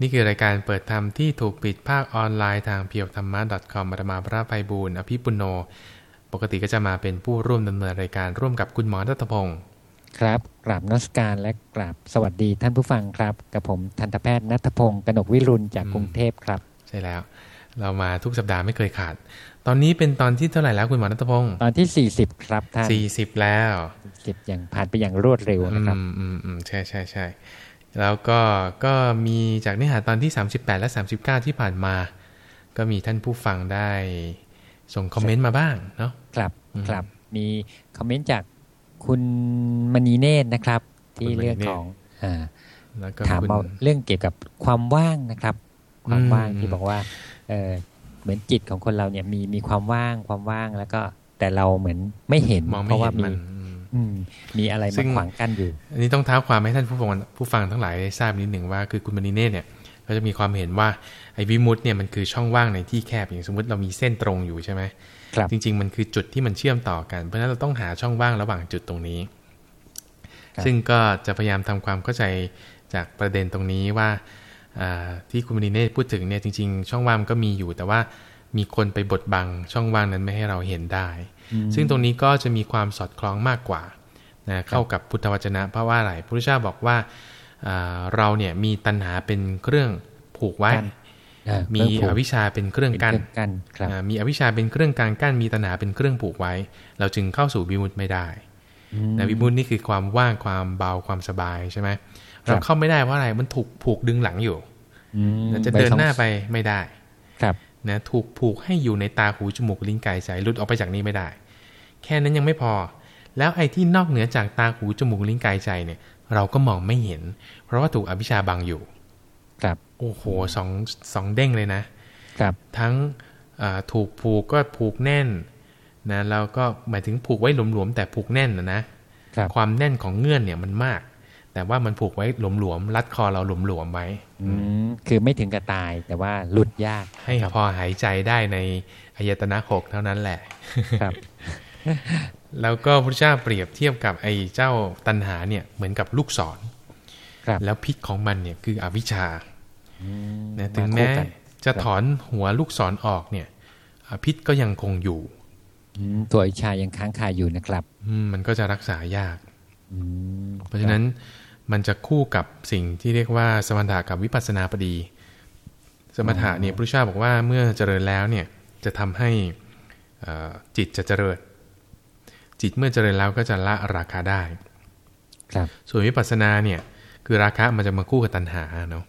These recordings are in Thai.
นี่คือรายการเปิดธรรมที่ถูกปิดภาคออนไลน์ทางเพียวธรรมะ .com มามาพระภัยบูรณ์อภิปุโน ปกติก็จะมาเป็นผู้ร่วมดำเนินรายการร่วมกับคุณหมอรัตพงศ์ครับกราบนมัสการและกราบสวัสดีท่านผู้ฟังครับ กับผมทันตแพทย์นัทพงศ์กนกวิรุณจากกรุงเทพครับ ใช่แล้ว เรามาทุกสัปดาห์ไม่เคยขาด ตอนนี้เป็นตอนที่เท่าไหร่แล้วคุณหมอรัตพงศ์ตอนที่40ครับท่านสี่สิบแล้วสิบอย่างผ่านไปอย่างรวดเร็วนะครับ อืมอืมอืมใช่ใช่ใช่ แล้วก็ก็มีจากเนื้อหาตอนที่ 38 และ 39 ที่ผ่านมา ก็มีท่านผู้ฟังได้ส่งคอมเมนต์มาบ้างเนาะครับอืมครับมีคอมเมนต์จากคุณมณีเนตรนะครับ ที่คุณมณีเนตรเรื่องของอ่าแล้วก็ถามคุณมาเรื่องเกี่ยวกับความว่างนะครับ ความว่างอืมที่บอกว่าเออเหมือนจิตของคนเราเนี่ยมีมีความว่างความว่างแล้วก็แต่เราเหมือนไม่เห็นมองเพไม่ราะเห็ว่านมี มันอืมอืมมีอะไรซึ่มางขวางกั้นอยู่ อันนี้ต้องเท้าความให้ท่านผู้ฟังผู้ฟังทั้งหลายได้ทราบนิดหนึ่งว่าคือคุณมณีเนตรเนี่ยก็จะมีความเห็นว่าไอ้วิมุตต์เนี่ยมันคือช่องว่างในที่แคบอย่างสมมติเรามีเส้นตรงอยู่ใช่ไหมครับจริง ๆ มันคือจุดที่มันเชื่อมต่อกันเพราะฉะนั้นเราต้องหาช่องว่างระหว่างจุดตรงนี้ครับซึ่งก็จะพยายามทำความเข้าใจจากประเด็นตรงนี้ว่าอ่าที่คุณมณีเนตรพูดถึงเนี่ยจริง ๆ ช่องว่างมันก็มีอยู่ แต่ว่ามีคนไปบดบังช่องว่างนั้นไม่ให้เราเห็นได้ ซึ่งตรงนี้ก็จะมีความสอดคล้องมากกว่านะเข้ากับพุทธวจนะ เพราะว่าอะไรพระพุทธเจ้าบอกว่าอ่าเราเนี่ยมีตัณหาเป็นเครื่องผูกไว้กั้นอ่ามีเครื่องผูกอวิชชาเป็นเครื่องเป็นกั้นเครื่องกั้นครับอ่ามีอวิชชาเป็นเครื่องกลางกั้น มีตัณหาเป็นเครื่องผูกไว้ เราจึงเข้าสู่วิมุตติไม่ได้อืมนะวิมุตตินี่คือความว่างความเบาความสบายใช่ไหมครับเราเข้าไม่ได้เพราะอะไรมันถูกผูกดึงหลังอยู่อืมนะจะเดินหน้าไปไม่ได้ ครับ นะถูกผูกให้อยู่ในตาหูจมูกลิ้นกายใจหลุดออกไปจากนี้ไม่ได้ แค่นั้นยังไม่พอ แล้วไอ้ที่นอกเหนือจากตาหูจมูกลิ้นกายใจเนี่ยเราก็มองไม่เห็น เพราะว่าถูกอวิชชาบังอยู่ ครับโอ้โหสองสองเด้งเลยนะ ครับทั้งอ่าถูกผูกก็ผูกแน่นนะแล้วก็หมายถึงผูกไว้หลวมๆแต่ผูกแน่นนะนะครับความแน่นของเงื่อนเนี่ยมันมาก แต่ว่ามันผูกไว้หลวมๆรัดคอเราหลวมๆไว้อืมคือไม่ถึงกับตายแต่ว่าหลุดยาก ให้พอหายใจได้ในอายตนะหกเท่านั้นแหละครับ แล้วก็พระเจ้าเปรียบเทียบกับไอ้เจ้าตัณหาเนี่ยเหมือนกับลูกศรครับแล้วพิษของมันเนี่ยคืออวิชชาอืมนะถึงาแม้คู่กันจะถอนหัวลูกศรออกเนี่ยอ่าพิษก็ยังคงอยู่อืมตัวอิชายังค้างคาอยู่นะครับอืมมันก็จะรักษายากอืมเพราะฉะนั้น มันจะคู่กับสิ่งที่เรียกว่าสมถะกับวิปัสสนาพอดี สมถะเนี่ยพระพุทธเจ้าบอกว่าเมื่อเจริญแล้วเนี่ยจะทำให้เอ่อจิตจะเจริญ จิตเมื่อเจริญแล้วก็จะละราคาได้ครับส่วนวิปัสสนาเนี่ยคือราคะมันจะมาคู่กับตัณหาเนาะ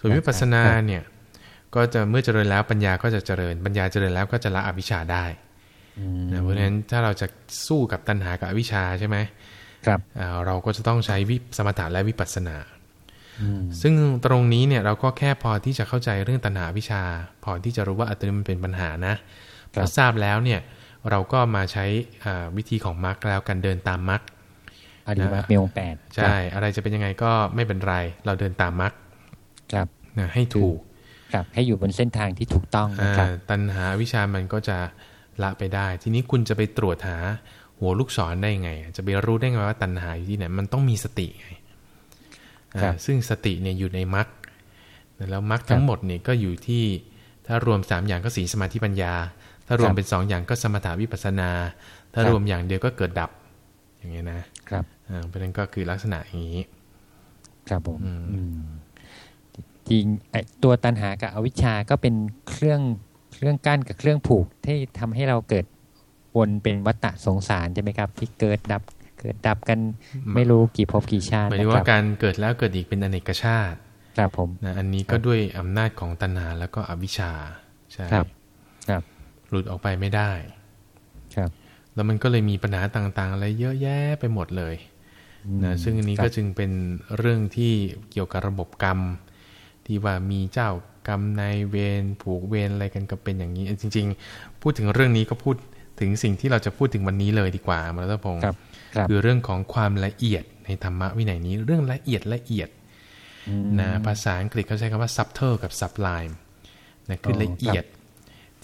ส่วนวิปัสสนาเนี่ยก็จะเมื่อเจริญแล้วปัญญาก็จะเจริญ ปัญญาเจริญแล้วก็จะละอวิชชาได้อืมนะเพราะฉะนั้นถ้าเราจะสู้กับตัณหากับอวิชชาใช่ไหม ครับอ่าเราก็จะต้องใช้วิสมถะและวิปัสสนาอืมซึ่งตรงนี้เนี่ยเราก็แค่พอที่จะเข้าใจเรื่องตัณหาวิชา พอที่จะรู้ว่าอัตตนี้มันเป็นปัญหานะพอทราบแล้วเนี่ยเราก็มาใช้อ่าวิธีของมรรคแล้วกันเดินตามมรรคอริมักมีองค์แปดใช่ อะไรจะเป็นยังไงก็ไม่เป็นไร เราเดินตามมรรคครับนะให้ถูกครับให้อยู่บนเส้นทางที่ถูกต้องนะครับอ่าตัณหาวิชามันก็จะละไปได้ ทีนี้คุณจะไปตรวจหา หัวลูกศรได้ไง จะไปรู้ได้ไงว่าตัณหาอยู่ที่ไหนมันต้องมีสติไงอ่าครับซึ่งสติเนี่ยอยู่ในมรรคแล้วมรรคทั้งหมดเนี่ยก็อยู่ที่ถ้ารวมสามอย่างก็สีลสมาธิปัญญา ถ้ารวมเป็นสองอย่างก็สมถาวิปัสสนา ถ้ารวมอย่างเดียวก็เกิดดับ อย่างเงี้ยนะครับอ่าเพราะฉะนั้นก็คือลักษณะอย่างนี้ ครับผมอืมอืมจริงไอ้ตัวตัณหากับอวิชชาก็เป็นเครื่องเครื่องกั้นกับเครื่องผูกที่ทำให้เราเกิด วนเป็นวัฏฏะสงสารใช่ไหมครับ ที่เกิดดับเกิดดับกันไม่รู้กี่ภพกี่ชาติหมายนะถึงคว่ารับการเกิดแล้วเกิดอีกเป็นอเนกชาติครับผมนะอันนี้ก็ด้วยอำนาจของตัณหาแล้วก็อวิชชาใช่ครับครับ หลุดออกไปไม่ได้ ครับ แล้วมันก็เลยมีปัญหาต่างๆอะไรเยอะแยะไปหมดเลยนะซึ่งอันนี้ก็จึงเป็นเรื่องที่เกี่ยวกับระบบกรรม ที่ว่ามีเจ้ากรรมนายเวรผูกเวรอะไรกันก็เป็นอย่างนี้ จริง ๆ พูดถึงเรื่องนี้ก็พูด ถึงสิ่งที่เราจะพูดถึงวันนี้เลยดีกว่ามาแล้วพงศ์ครับครับคือเรื่องของความละเอียดในธรรมะวินัยนี้เรื่องละเอียดละเอียดอืมนะภาษาอังกฤษเขาใช้คำว่า subtle กับ sublime นะคืออละเอียด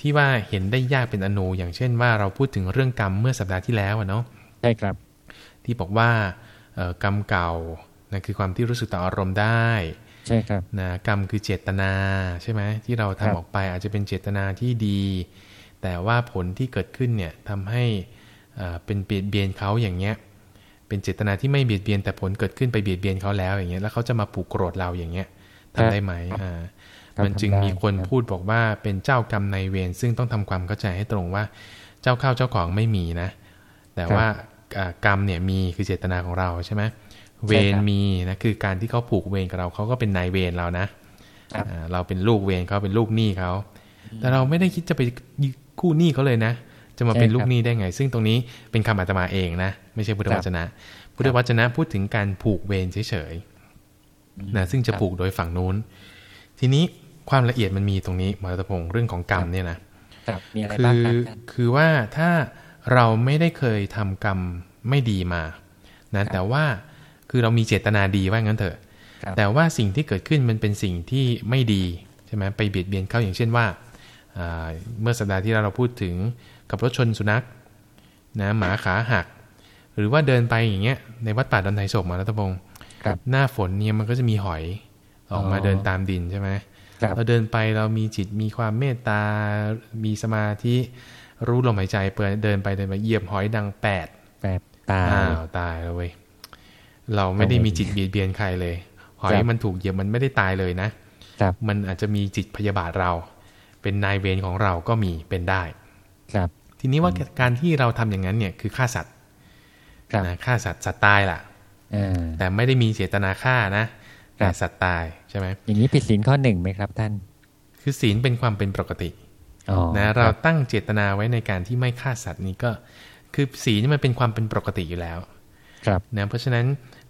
ที่ว่าเห็นได้ยากเป็นอนูอย่างเช่นว่าเราพูดถึงเรื่องกรรมเมื่อสัปดาห์ที่แล้วอะเนาะใช่ครับ ที่บอกว่าเอ่อกรรมเก่านะคือความที่รู้สึกต่ออารมณ์ได้ใช่ครับนะกรรมคือเจตนาใช่ไหมที่เราครัทำบออกไปอาจจะเป็นเจตนาที่ดี แต่ว่าผลที่เกิดขึ้นเนี่ยทำให้อ่าเป็นเบียดเบียนเขาอย่างเงี้ยเป็นเจตนาที่ไม่เบียดเบียนแต่ผลเกิดขึ้นไปเบียดเบียนเขาแล้วอย่างเงี้ยแล้วเขาจะมาผูกโกรธเราอย่างเงี้ยทำได้ไหมอ่าครับมันจึงทำได้มีคนครับพูดบอกว่าเป็นเจ้ากรรมในายเวรซึ่งต้องทำความเข้าใจให้ตรงว่า เจ้าเข้าเจ้าของไม่มีนะ แต่ว่าอ่ากรรมเนี่ยมีคือเจตนาของเราใช่ไหมเวรมีนะคือการที่เขาผูกเวรกับเราเขาก็เป็นนายเวรเรานะครับอ่าเราเป็นลูกเวรเขาเป็นลูกหนี้เขาแต่เราไม่ได้คิดจะไป กู้หนี้เขาเลยนะ จะมาใช่เป็นลูคกรับหนี้ได้ไง ซึ่งตรงนี้เป็นคำอาตมาเองนะ ไม่ใช่พุทธครับวจนะ พุทธวจนะพูดถึงการผูกเวรเฉยๆนะซึ่งจะผูกโดยฝั่งนู้น ทีนี้ความละเอียดมันมีตรงนี้หมอรัตพงศ์เรื่องของกรรมเนี่ยนะครับมีอะไรคืบ้างอครับท่านคือว่าถ้าเราไม่ได้เคยทำกรรมไม่ดีมานะแต่ว่าคือเรามีเจตนาดีว่างั้นเถอะครับแต่ว่าสิ่งที่เกิดขึ้นมันเป็นสิ่งที่ไม่ดีใช่ไหมไปเบียดเบียนเขาอย่างเช่นว่าอ่า เมื่อสัปดาห์ที่เราเราพูดถึงกับรถชนสุนัขนะหมาขาหัก หรือว่าเดินไปอย่างเงี้ยในวัดป่าดอนไทโศกมารัตพงศ์ครับหน้าฝนเนี่ยมันก็จะมีหอยออกมาอ๋อเดินตามดินใช่ไหมครับเราเดินไปเรามีจิตมีความเมตตา มีสมาธิรู้ลมหายใจเปิดเดินไปเดินไปเหยียบหอยดังแปดแปดตาอ้าวตายแล้วเว้ยเราไม่ได้มีจิตเบียดเบียนใครเลย หอยครับมันถูกเหยียบมันไม่ได้ตายเลยนะครับมันอาจจะมีจิตพยาบาทเรา เป็นนายเวรของเราก็มีเป็นได้ ครับ ทีนี้ว่าการที่เราทำอย่างนั้นเนี่ยคือฆ่าสัตว์ครับนะฆ่าสัตว์สัตว์ตายล่ะอ่าแต่ไม่ได้มีเจตนาฆ่านะแต่สัตว์ตายใช่ไหมอย่างนี้ผิดศีลข้อหนึ่งไหมครับท่าน คือศีลเป็นความเป็นปกติอ๋อนะคเราบตั้งเจตนาไว้ในการที่ไม่ฆ่าสัตว์นี้ก็คือศีลนี่มันเป็นความเป็นปกติอยู่แล้ว ครับนะเพราะฉะนั้น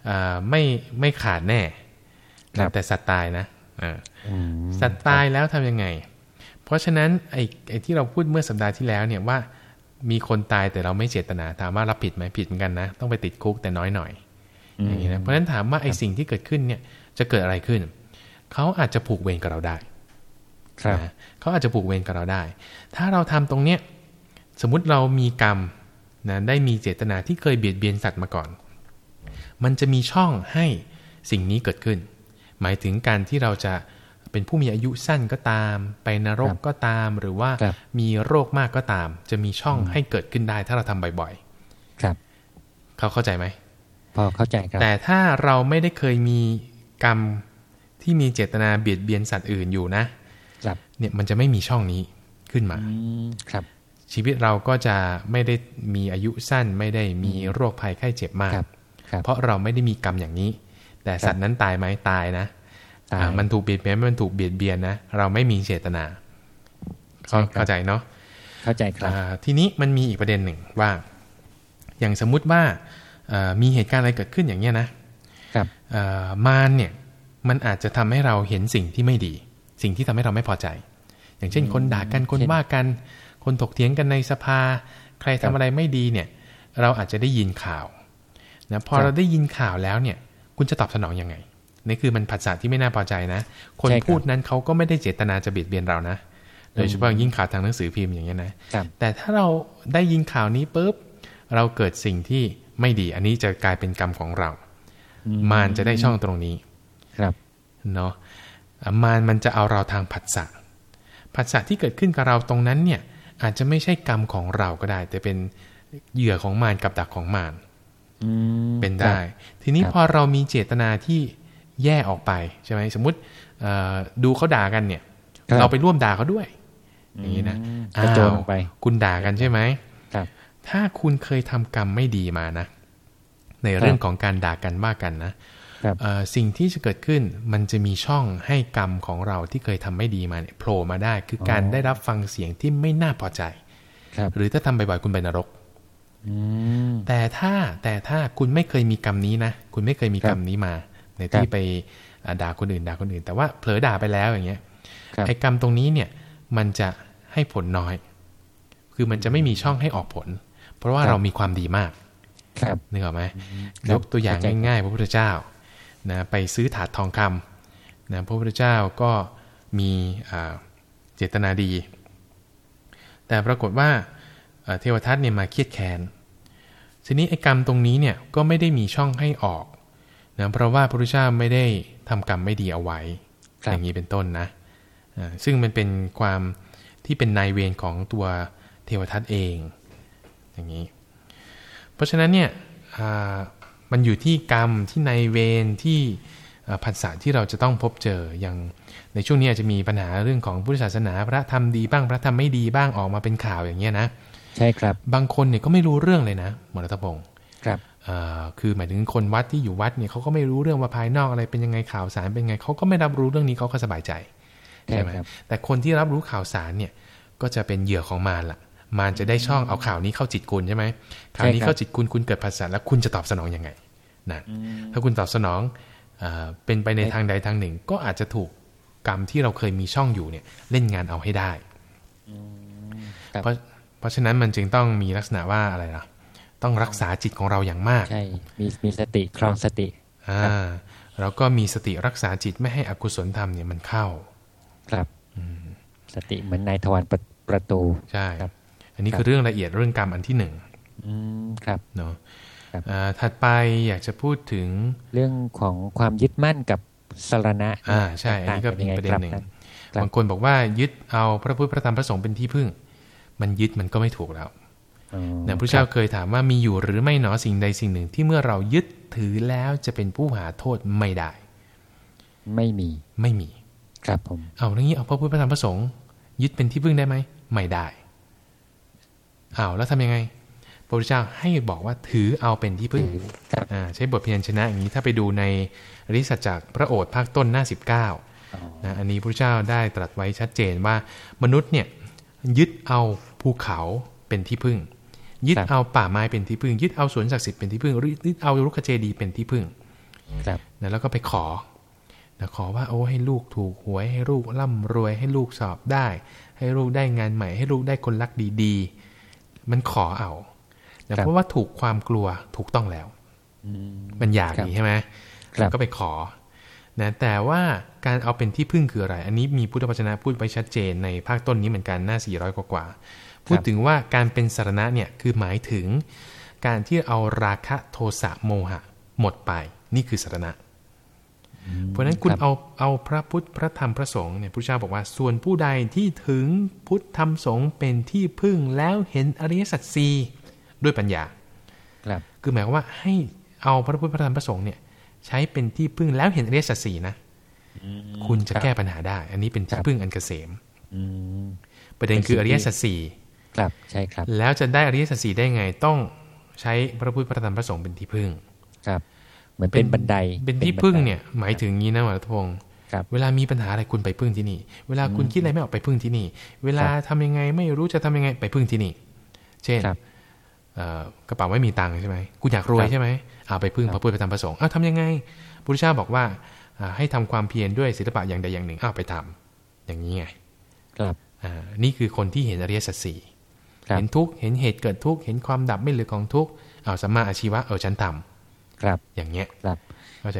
อ่าไม่ไม่ขาดแน่ครันะบแต่สัตว์ตายนะอ่าอืมสัตว์ตายแล้วทำยังไง เพราะฉะนั้นไอ้ไอ้ที่เราพูดเมื่อสัปดาห์ที่แล้วเนี่ยว่ามีคนตายแต่เราไม่เจตนาถามว่ารับผิดไหมผิดเหมือนกันนะ ต้องไปติดคุกแต่น้อยหน่อยอืมอย่างนี้นะเพราะฉะนั้นถามว่าไอ้สิ่งที่เกิดขึ้นเนี่ยจะเกิดอะไรขึ้น เขาอาจจะผูกเวรกับเราได้ครับนะเขาอาจจะผูกเวรกับเราได้ ถ้าเราทำตรงเนี้ยสมมุติเรามีกรรมนะได้มีเจตนาที่เคยเบียดเบียนสัตว์มาก่อน มันจะมีช่องให้สิ่งนี้เกิดขึ้น หมายถึงการที่เราจะ เป็นผู้มีอายุสั้นก็ตาม ไปนรกครับก็ตาม หรือว่าครับมีโรคมากก็ตาม จะมีช่องให้เกิดขึ้นได้ถ้าเราทำบ่อยครับๆเขาเข้าใจไหมพอเข้าใจครับ แต่ถ้าเราไม่ได้เคยมีกรรมที่มีเจตนาเบียดเบียนสัตว์อื่นอยู่นะครับเนี่ยมันจะไม่มีช่องนี้ขึ้นมาอืมครับ ชีวิตเราก็จะไม่ได้มีอายุสั้น ไม่ได้มีโรคภัยไข้เจ็บมากครับครับเพราะเราไม่ได้มีกรรมอย่างนี้ แต่สัตว์นั้นตายไหมตายนะตายอ่า มันถูกเบียดเบียนมันถูกเบียดเบียนนะ เราไม่มีเจตนาใช่ครับเข้าใจเนาะเข้าใจครับอ่าทีนี้มันมีอีกประเด็นหนึ่งว่า อย่างสมมุติว่าเอ่อมีเหตุการณ์อะไรเกิดขึ้นอย่างเงี้ยนะครับเอ่อมารเนี่ยมันอาจจะทำให้เราเห็นสิ่งที่ไม่ดี สิ่งที่ทำให้เราไม่พอใจ อย่างเช่น คนด่ากันคนเช่นว่ากัน คนถกเถียงกันในสภา ใครครัทำบอะไรไม่ดีเนี่ย เราอาจจะได้ยินข่าวนะพอครับเราได้ยินข่าวแล้วเนี่ย คุณจะตอบสนองยังไง นี่คือมันผัสสะที่ไม่น่าพอใจนะ คนใช่ครับพูดนั้นเขาก็ไม่ได้เจตนาจะเบียดเบียนเรานะ โดยเฉพาะยิ่งข่าวทางหนังสือพิมพ์อย่างเงี้ยนะครับแต่ถ้าเราได้ยินข่าวนี้ปุ๊บ เราเกิดสิ่งที่ไม่ดี อันนี้จะกลายเป็นกรรมของเราอืมารจะได้ช่องตรงนี้ ครับ เนาะอะมารมันจะเอาเราทางผัสสะ ผัสสะที่เกิดขึ้นกับเราตรงนั้นเนี่ย อาจจะไม่ใช่กรรมของเราก็ได้ แต่เป็นเหยื่อของมารกับดักของมารอืมเป็นได้ครับทีนี้ครับพอเรามีเจตนาที่ แย่ออกไปใช่ไหมสมมุติเอ่อดูเขาด่ากันเนี่ยครับเราไปร่วมด่าเขาด้วย อย่างนี้นะอืมกระโจนลงไปอ้าวคุณด่ากันใช่ไหมครับ ถ้าคุณเคยทำกรรมไม่ดีมานะ ในเรื่องของการด่ากันว่ากันนะครับเอ่อสิ่งที่จะเกิดขึ้นมันจะมีช่องให้กรรมของเราที่เคยทำไม่ดีมาเนี่ยโผล่มาได้ คือการอ๋อได้รับฟังเสียงที่ไม่น่าพอใจครับหรือถ้าทำบ่อยๆคุณไปนรกอืมแต่ถ้าแต่ถ้าคุณไม่เคยมีกรรมนี้นะ คุณไม่เคยมีครับกรรมนี้มา ในครับที่ไปอ่าด่าคนอื่นด่าคนอื่น แต่ว่าเผลอด่าไปแล้วอย่างเงี้ยครับไอ้กรรมตรงนี้เนี่ยมันจะให้ผลน้อย คือมันจะไม่มีช่องให้ออกผล เพราะว่าครับเรามีความดีมากครับนึกออกไหมครับยกตัวอย่างเข้าใจครับง่ายๆ พระพุทธเจ้านะไปซื้อถาดทองคำนะพระพุทธเจ้าก็มีอ่าเจตนาดี แต่ปรากฏว่าเอ่อเทวทัตเนี่ยมาเครียดแค้นทีนี้ไอ้กรรมตรงนี้เนี่ยก็ไม่ได้มีช่องให้ออก นะเพราะว่าพระพุทธเจ้าไม่ได้ททำกรรมไม่ดีเอาไว้อย่างนี้เป็นต้นนะซึ่งมันเป็นความที่เป็นนายเวรของตัวเทวทัตเอง อย่างนี้ เพราะฉะนั้นเนี่ยมันอยู่ที่กรรมที่นายเวรที่ผัสสะที่เราจะต้องพบเจออย่างในช่วงนี้อาจจะมีปัญหาเรื่องของพุทธศาสนาพระธรรมดีบ้างพระธรรมไม่ดีบ้างออกมาเป็นข่าวอย่างเงี้ยนะ ใช่ครับ บางคนเนี่ยก็ไม่รู้เรื่องเลยนะหมอรัตพงศ์ ครับคือหมายถึงคนวัดที่อยู่วัดเนี่ยเขาก็ไม่รู้เรื่องว่าภายนอกอะไรเป็นยังไงข่าวสารเป็นไงเขาก็ไม่รับรู้เรื่องนี้เขาก็สบายใจใช่ไหมแต่คนที่รับรู้ข่าวสารเนี่ยก็จะเป็นเหยื่อของมารละมารจะได้ช่องเอาข่าวนี้เข้าจิตคุณใช่ไหมข่าวนี้เข้าจิตคุณคุณเกิดภาษาแล้วคุณจะตอบสนองยังไงนะถ้าคุณตอบสนองเป็นไปในทางใดทางหนึ่ง ก็อาจจะถูกกรรมที่เราเคยมีช่องอยู่เนี่ยเล่นงานเอาให้ได้เพราะเพราะฉะนั้นมันจึงต้องมีลักษณะว่าอะไรล่ะ ต้องรักษาจิตของเราอย่างมาก ใช่ มีมีสติครองสติ อ่าเราก็มีสติรักษาจิตไม่ให้อกุศลธรรมเนี่ยมันเข้า ครับสติเหมือนนายทวารประตู ใช่อันนี้คือเรื่องละเอียดเรื่องกรรมอันที่หนึ่งครับเนาะถัดไปอยากจะพูดถึงเรื่องของความยึดมั่นกับสารณะ อ่า ใช่ อันนี้ก็เป็นประเด็นหนึ่งบางคนบอกว่ายึดเอาพระพุทธพระธรรมพระสงฆ์เป็นที่พึ่ง มันยึดมันก็ไม่ถูกแล้ว นะพระเจ้าเคยถามว่ามีอยู่หรือไม่หนอสิ่งใดสิ่งหนึ่งที่เมื่อเรายึดถือแล้วจะเป็นผู้หาโทษไม่ได้ ไม่มีไม่มี ครับผมเอาอย่างนี้เอาพระพุทธพระธรรมพระสงฆ์ยึดเป็นที่พึ่งได้ไหมไม่ได้อ้าวแล้วทำยังไงพระพุทธเจ้าให้บอกว่าถือเอาเป็นที่พึ่งใช้บทเพียรชนะอย่างนี้ถ้าไปดูในอริสัจจากพระโอษฐ์ภาคต้นหน้าสิบเก้านะอันนี้พระเจ้าได้ตรัสไว้ชัดเจนว่ามนุษย์เนี่ยยึดเอาภูเขาเป็นที่พึ่ง ยึดเอาป่าไม้เป็นที่พึ่ง ยึดเอาสวนศักดิ์สิทธิ์เป็นที่พึ่งยึดเอารุกขเจดีเป็นที่พึ่งนะแล้วก็ไปขอนะขอว่าโอ้ให้ลูกถูกหวยให้ลูกร่ำรวย ให้ลูกสอบได้ ให้ลูกได้งานใหม่ ให้ลูกได้คนรักดีๆ มันขอเอาเพราะว่าถูกความกลัวถูกต้องแล้วมันอยากนี่ใช่ไหมก็ไปขอนะแต่ว่าการเอาเป็นที่พึ่งคืออะไร อันนี้มีพุทธวจนะพูดไปชัดเจนในภาคต้นนี้เหมือนกันหน้า 400 กว่ากว่า พูดถึงว่าการเป็นสารณะเนี่ยคือหมายถึง การที่เอาราคะโทสะโมหะ หมดไปนี่คือสารณะ เพราะฉะนั้นคุณเอาเอาพระพุทธพระธรรมพระสงฆ์เนี่ยพระเจ้าบอกว่าส่วนผู้ใดที่ถึงพุทธธรรมสงฆ์เป็นที่พึ่งแล้วเห็นอริยสัจสี่ด้วยปัญญาครับคือหมายว่าให้เอาพระพุทธพระธรรมพระสงฆ์เนี่ยใช้เป็นที่พึ่งแล้วเห็นอริยสัจสี่นะคุณจะแก้ปัญหาได้ อันนี้เป็นที่พึ่งอันเกษมประเด็นคืออริยสัจสี่ ครับใช่ครับ แล้วจะได้อริยสัจสี่ได้ไงต้องใช้พระพุทธพระธรรมพระสงฆ์เป็นที่พึ่ง ครับ เหมือนเป็นบันได เป็นที่พึ่งเนี่ยหมายถึงงี้นะหมอรัตพงศ์เวลามีปัญหาอะไรคุณไปพึ่งที่นี่ เวลาคุณคิดอะไรไม่ออกไปพึ่งที่นี่ เวลาทำยังไงไม่รู้จะทำยังไงไปพึ่งที่นี่ เช่นกระเป๋าไม่มีตังค์ใช่ไหมคุณอยากรวยใช่ไหมเอาไปพึ่งพระพุทธธรรมประสงค์อ้าวทำยังไงพุทธเจ้าบอกว่าให้ทำความเพียรด้วยศิลปะอย่างใดอย่างหนึ่งอ้าวไปทำอย่างนี้ไง ครับอ่านี่คือคนที่เห็นอริยสัจสี่ เห็นทุกเห็นเหตุเกิดทุกเห็นความดับไม่เหลือของทุกเอาสัมมาอาชีวะเออฉันทำครับ อย่างเงี้ยครับ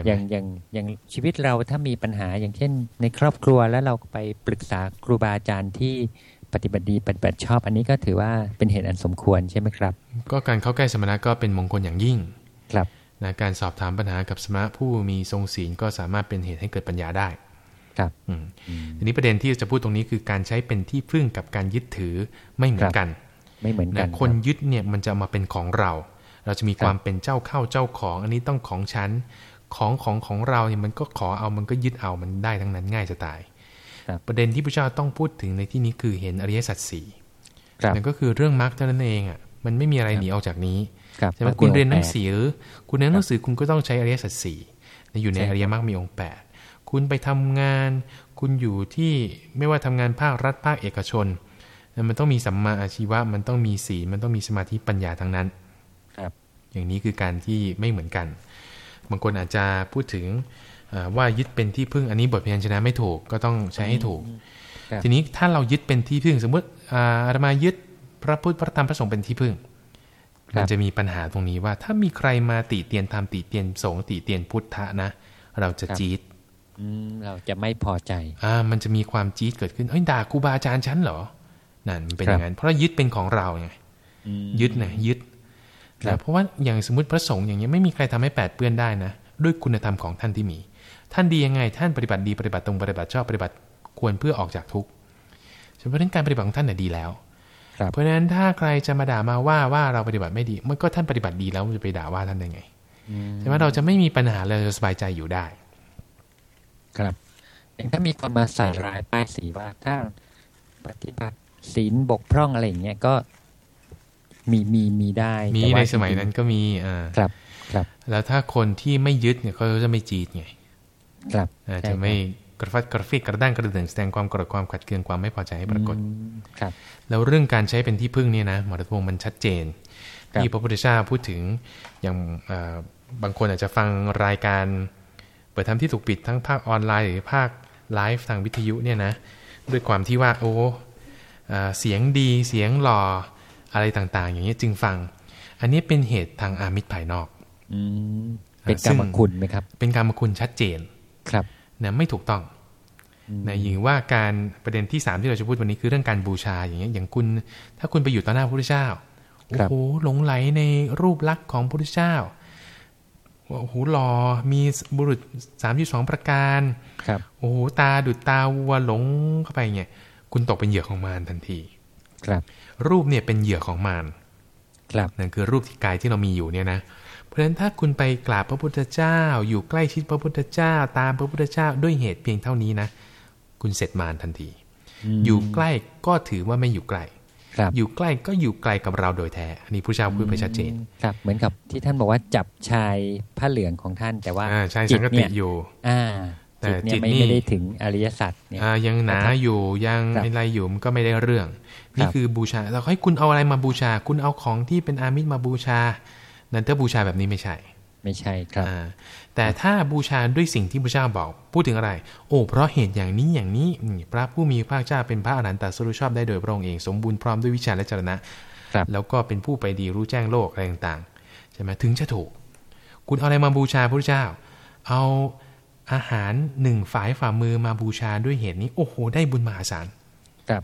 อย่างอย่างอย่างชีวิตเราถ้ามีปัญหาอย่างเช่น ในครอบครัวแล้วเราไปปรึกษาครูบาอาจารย์ที่ปฏิบัติดีปฏิบัติชอบ อันนี้ก็ถือว่าเป็นเหตุอันสมควรใช่ไหมครับ ก็การเข้าใกล้สมณะก็เป็นมงคลอย่างยิ่ง ครับนะการสอบถามปัญหากับสมณะผู้มีทรงศีลก็สามารถเป็นเหตุให้เกิดปัญญาได้ ครับทีนี้ประเด็นที่จะพูดตรงนี้คือการใช้เป็นที่พึ่งกับการยึดถือไม่เหมือนกัน ไม่เหมือนกันคนยึดเนี่ยมันจะมาเป็นของเรา เราจะมีความเป็นเจ้าเข้าเจ้าของ อันนี้ต้องของฉันของของของเราเนี่ยมันก็ขอเอามันก็ยึดเอามันได้ทั้งนั้นง่ายจะตายประเด็นที่พระเจ้าต้องพูดถึงในที่นี้คือเห็นอริยสัจสี่นั่นก็คือเรื่องมรรคเท่านั้นเองอะมันไม่มีอะไรหนีออกจากนี้ใช่ไหมคุณเรียนหนังสือคุณเรียนหนังสือคุณก็ต้องใช้อริยสัจสี่อยู่ในอริยมรรคมีองค์แปดคุณไปทำงาน คุณอยู่ที่ไม่ว่าทำงานภาครัฐภาคเอกชน มันต้องมีสัมมาอาชีวะ มันต้องมีศีลมันต้องมีสมาธิปัญญาทั้งนั้น ครับ อย่างนี้คือการที่ไม่เหมือนกัน บางคนอาจจะพูดถึงว่ายึดเป็นที่พึ่งอันนี้บทพยัญชนะไม่ถูกก็ต้องใช้ให้ถูก ทีนี้ถ้าเรายึดเป็นที่พึ่งสมมติอาตมายึดพระพุทธพระธรรมพระสงฆ์เป็นที่พึ่งมันจะมีปัญหาตรงนี้ว่าถ้ามีใครมาติเตียนธรรมติเตียนสงฆ์ติเตียนพุทธะนะ เราจะจี๊ดเราจะไม่พอใจ อ่า มันจะมีความจี๊ดเกิดขึ้นเฮ้ยด่าครูบาอาจารย์ฉันเหรอ นั่นมันเป็นอย่างนั้นเพราะยึดเป็นของเราไงยึดนะยึดเพราะว่าอย่างสมมติพระสงฆ์อย่างเงี้ยไม่มีใครทำให้แปดเปื้อนได้นะ ด้วยคุณธรรมของท่านที่มี ท่านดียังไง ท่านปฏิบัติดีปฏิบัติตรงปฏิบัติชอบปฏิบัติควรเพื่อออกจากทุกข์ฉะนั้นการปฏิบัติของท่านเนี่ยดีแล้วครับเพราะฉะนั้นถ้าใครจะมาด่ามาว่าว่าเราปฏิบัติไม่ดี มันก็ท่านปฏิบัติดีแล้วมันจะไปด่าว่าท่านได้ไงอืมใช่ไหมเราจะไม่มีปัญหาเลยเราจะสบายใจอยู่ได้ ครับอย่างถ้ามีคนมาใส่ร้ายป้ายสีว่าถ้าปฏิบัติ ศีลบกพร่องอะไรอย่างเงี้ยก็มีมีมีได้มีแต่ว่าในสมัยนั้นก็มีอ่าครับ ครับ แล้วถ้าคนที่ไม่ยึดเนี่ยเขาจะไม่จีดไง ครับอ่าใช่จะไม่กระฟัดกระฟิกกระด้างกระเดื่องแสดงความโกรธความขัดเคืองความไม่พอใจให้ปรากฏอืมครับ แล้วเรื่องการใช้เป็นที่พึ่งเนี่ยนะหมอรัตพงศ์มันชัดเจนครับที่พระพุทธเจ้าพูดถึงอย่างเอ่อบางคนอาจจะฟังรายการ เปิดทำที่ถูกปิดทั้งภาคออนไลน์หรือภาคไลฟ์ทางวิทยุเนี่ยนะด้วยความที่ว่าโอ้ เอ่อเสียงดีเสียงหล่ออะไรต่างๆ อย่างนี้ยจึงฟัง อันนี้เป็นเหตุทางอามิตรภายนอกอืมเป็นซึ่กรงรมคุณไหมครับ เป็นการมคุณชัดเจนครับนะไม่ถูกต้องนะอย่างว่าการประเด็นที่สามที่เราจะพูดวันนี้คือเรื่องการบูชาอย่างเงี้ยอย่างคุณ ถ้าคุณไปอยู่ต่อหน้าพระพุทธเจ้าโอ้ครับโหหลงไหลในรูปลักษณ์ของพระพุทธเจ้าโอ้โหหล่อมีบุรุษสามสองประการครับโอ้โหตาดุดตาวัวหลงเข้าไปเงี้ย คุณตกเป็นเหยื่อของมารทันที ครับ รูปเนี่ยเป็นเหยื่อของมารครับนั่นคือรูปที่กายที่เรามีอยู่เนี่ยนะ เพราะฉะนั้นถ้าคุณไปกราบพระพุทธเจ้า อยู่ใกล้ชิดพระพุทธเจ้า ตามพระพุทธเจ้าด้วยเหตุเพียงเท่านี้นะ คุณเสร็จมารทันที อยู่ใกล้ก็ถือว่าไม่อยู่ไกลครับอยู่ใกล้ก็อยู่ไกลกับเราโดยแท้อันนี้พระเจ้าพูดไปชัดเจน ครับ เหมือนกับที่ท่านบอกว่าจับชายผ้าเหลืองของท่านแต่ว่าอ่าใช่จิสัตงกติเนี่ยอยู่ อ่า แต่จิตเนี่ยไม่จิตนี่ไม่ได้ถึงอริยสัจเนี่ยอ่ายังหนาอยู่ยังครับอะไรอยู่มันก็ไม่ได้เรื่อง นี่ครับคือบูชาเราให้คุณเอาอะไรมาบูชา คุณเอาของที่เป็นอามิตรมาบูชา นั่นถ้าบูชาแบบนี้ไม่ใช่ ไม่ใช่ครับอ่าแต่ถ้าบูชาด้วยสิ่งที่พระเจ้าบอก พูดถึงอะไร โอ้เพราะเหตุอย่างนี้อย่างนี้อืมพระผู้มีพระเจ้าเป็นพระอรหันตตรัสรู้ชอบได้โดยพระองค์เองสมบูรณ์พร้อมด้วยวิชาและจรณะครับแล้วก็เป็นผู้ไปดีรู้แจ้งโลกอะไรต่างๆใช่ไหมถึงจะถูก คุณเอาอะไรมาบูชาพระเจ้า เอา อาหารหนึ่งฝ่ายฝ่ามือมาบูชาด้วยเหตุนี้ โอ้โห ได้บุญมหาศาลครับ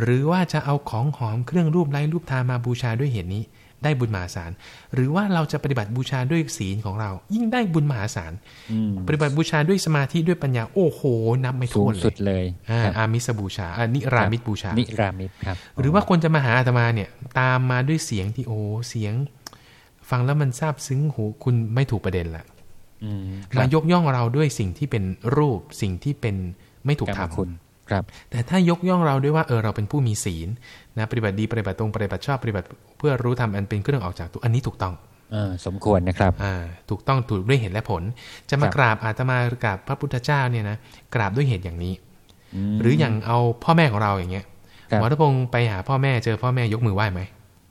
หรือว่าจะเอาของหอมเครื่องรูปไล้รูปทามาบูชาด้วยเหตุนี้ ได้บุญมหาศาลหรือว่าเราจะปฏิบัติบูชาด้วยศีลของเรา ยิ่งได้บุญมหาศาลอืมปฏิบัติบูชาด้วยสมาธิด้วยปัญญาโอ้โหนับไม่สูถ้งวนเลสุดยเลยอ่าครับอามิสบูชาอ่านิรามิตบูชานิรามิตครับหรือว่าคนจะมาหาอาตมาเนี่ยตามมาด้วยเสียงที่โอ้เสียง ฟังแล้วมันซาบซึ้งหูคุณไม่ถูกประเด็นละอื มคมารับยกย่องเราด้วยสิ่งที่เป็นรูปสิ่งที่เป็นไม่ถูกกรรมทำคุณครับ แต่ถ้ายกย่องเราด้วยว่าเออเราเป็นผู้มีศีลนะปฏิบัติดีปฏิบัติตรงปฏิบัติชอบปฏิบัติเพื่อรู้ทำอันเป็นเครื่องออกจากทุกข์อันนี้ถูกต้องเออสมควรนะครับอ่าถูกต้องถูกด้วยเหตุและผล จะมาครับกราบอาตมากราบพระพุทธเจ้าเนี่ยนะกราบด้วยเหตุอย่างนี้มหรืออย่างเอาพ่อแม่ของเราอย่างเงี้ยครับหมอทพงศ์ไปหาพ่อแม่เจอพ่อแม่ยกมือไหว้ไหม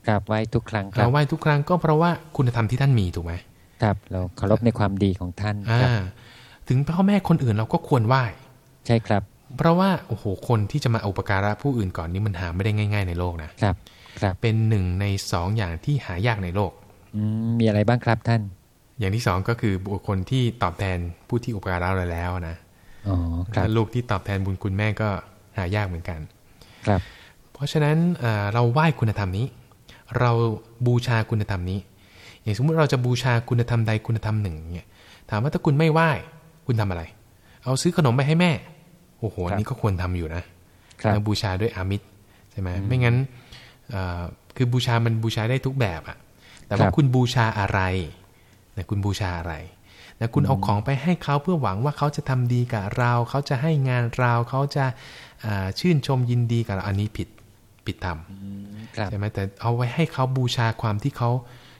กราบไหว้ทุกครั้งครัเราบไหว้ทุกครั้งก็เพราะว่าคุณธรรมที่ท่านมีถูกไหม ครับเราเคารพในความดีของท่านอ่าครับถึงพ่อแม่คนอื่นเราก็ควรไหว้ใช่ครับ เพราะว่าโอ้โหคนที่จะมาอุปการะผู้อื่นก่อนนี่มันหาไม่ได้ง่าย ๆ ในโลกนะครับ ครับเป็นหนึ่งในสองอย่างที่หายากในโลกอืมมีอะไรบ้างครับท่าน อย่างที่สองก็คือบุคคลที่ตอบแทนผู้ที่อุปการะเราแล้วนะอ๋อครับถ้าลูกที่ตอบแทนบุญคุณแม่ก็หายากเหมือนกัน ครับ เพราะฉะนั้นเอ่อเราไหว้คุณธรรมนี้ เราบูชาคุณธรรมนี้ อย่างสมมุติเราจะบูชาคุณธรรมใดคุณธรรมหนึ่งเนี่ยถามว่าถ้าคุณไม่ไหว้คุณทำอะไร เอาซื้อขนมไปให้แม่โอ้โหอันนี้ก็ควรทำอยู่นะครับแล้วบูชาด้วยอามิตรใช่ไหมไม่งั้นเอ่อคือบูชามันบูชาได้ทุกแบบอะแต่ว่าครับคุณบูชาอะไรนะคุณบูชาอะไรนะคุณเอาของไปให้เขาเพื่อหวังว่าเขาจะทำดีกับเรา เขาจะให้งานเราเขาจะอ่าชื่นชมยินดีกับเราอันนี้ผิดผิดธรรมครับใช่ไหมแต่เอาไว้ให้เขาบูชาความที่เขา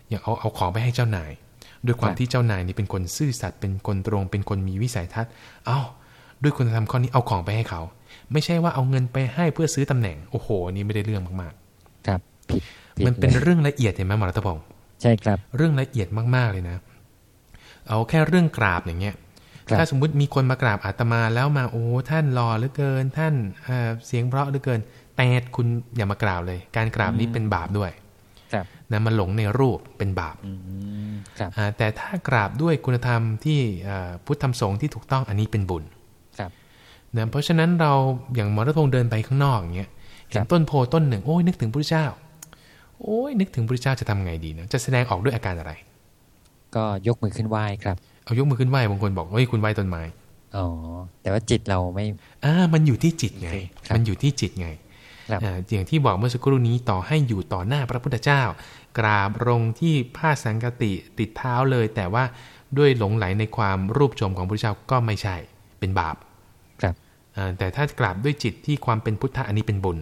อย่างเอาเอาของไปให้เจ้านาย ด้วยความครับที่เจ้านายนี่เป็นคนซื่อสัตย์เป็นคนตรง เป็นคนมีวิสัยทัศน์ เอาด้วยคุณธรรมข้อนี้เอาของไปให้เขา ไม่ใช่ว่าเอาเงินไปให้เพื่อซื้อตำแหน่งโอ้โหอันนี่ไม่ได้เรื่องมากครับผิดผิดๆมันเป็นลยเรื่องละเอียดเห็นไหมหมอรัตพงศ์ใช่ครับ เรื่องละเอียดมากๆเลยนะ เอาแค่เรื่องกราบอย่างเงี้ยครับถ้าสมมุติมีคนมากราบอาตมาแล้วมาโอ้ท่านรอเหลือเกิน ท่านเอ่อเสียงเพราะเหลือเกิน แต่คุณอย่ามากราบเลย การกราบนี้เป็นบาปด้วยครับ นะมันหลงในรูปเป็นบาปอืมครับอ่าแต่ถ้ากราบด้วยคุณธรรมที่เอ่อพุทธธรรมสงฆ์ที่ถูกต้องอันนี้เป็นบุญครับนะเพราะฉะนั้นเราอย่างหมอรัตพงศ์เดินไปข้างนอกอย่างเงี้ยเห็นต้นโพต้นหนึ่งโอ้ยนึกถึงพระเจ้า โอ้ยนึกถึงพระเจ้าจะทำไงดีนะจะแสดงออกด้วยอาการอะไร ก็ยกมือขึ้นไหว้ครับเอายกมือขึ้นไหว้บางคนบอกเฮ้ยคุณไหว้ต้นไม้อ๋อแต่ว่าจิตเราไม่อ่ามันอยู่ที่จิตไงครับมันอยู่ที่จิตไงครับ อ่าอย่างที่บอกเมื่อสักครู่นี้ต่อให้อยู่ต่อหน้าพระพุทธเจ้า กราบลงที่ผ้าสังกติติดเท้าเลย แต่ว่าด้วยหลงไหลในความรูปชมของพระพุทธเจ้าก็ไม่ใช่เป็นบาปครับอ่าแต่ถ้ากราบด้วยจิตที่ความเป็นพุทธะอันนี้เป็นบุญ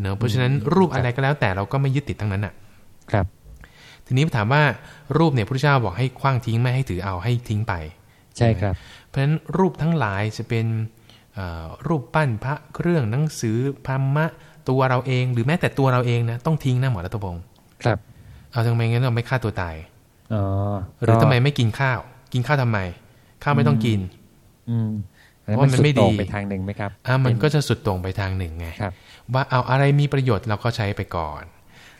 เนอะเพราะฉะนั้นรูปอะไรก็แล้วแต่เราก็ไม่ยึดติดทั้งนั้นอะ ครับ ทีนี้ถามว่ารูปเนี่ยพระพุทธเจ้าบอกให้คว้างทิ้งไม่ให้ถือเอาให้ทิ้งไป ใช่ครับ เพราะฉะนั้นรูปทั้งหลายจะเป็นเอ่อ รูปปั้นพระเครื่องหนังสือพรมะตัวเราเอง หรือแม้แต่ตัวเราเองนะต้องทิ้งนะหมอรัตพงศ์ครับ เอาทำไมงั้นเราไม่ฆ่าตัวตายอ๋อหรือทำไมไม่กินข้าว กินข้าวทำไม ข้าวไม่ต้องกิน อืมเพราะมันไม่ดีสุโต่งไปทางหนึ่งไหมครับอะมันเป็ก็จะสุดโต่งไปทางหนึ่งไงครับว่าเอาอะไรมีประโยชน์เราก็ใช้ไปก่อน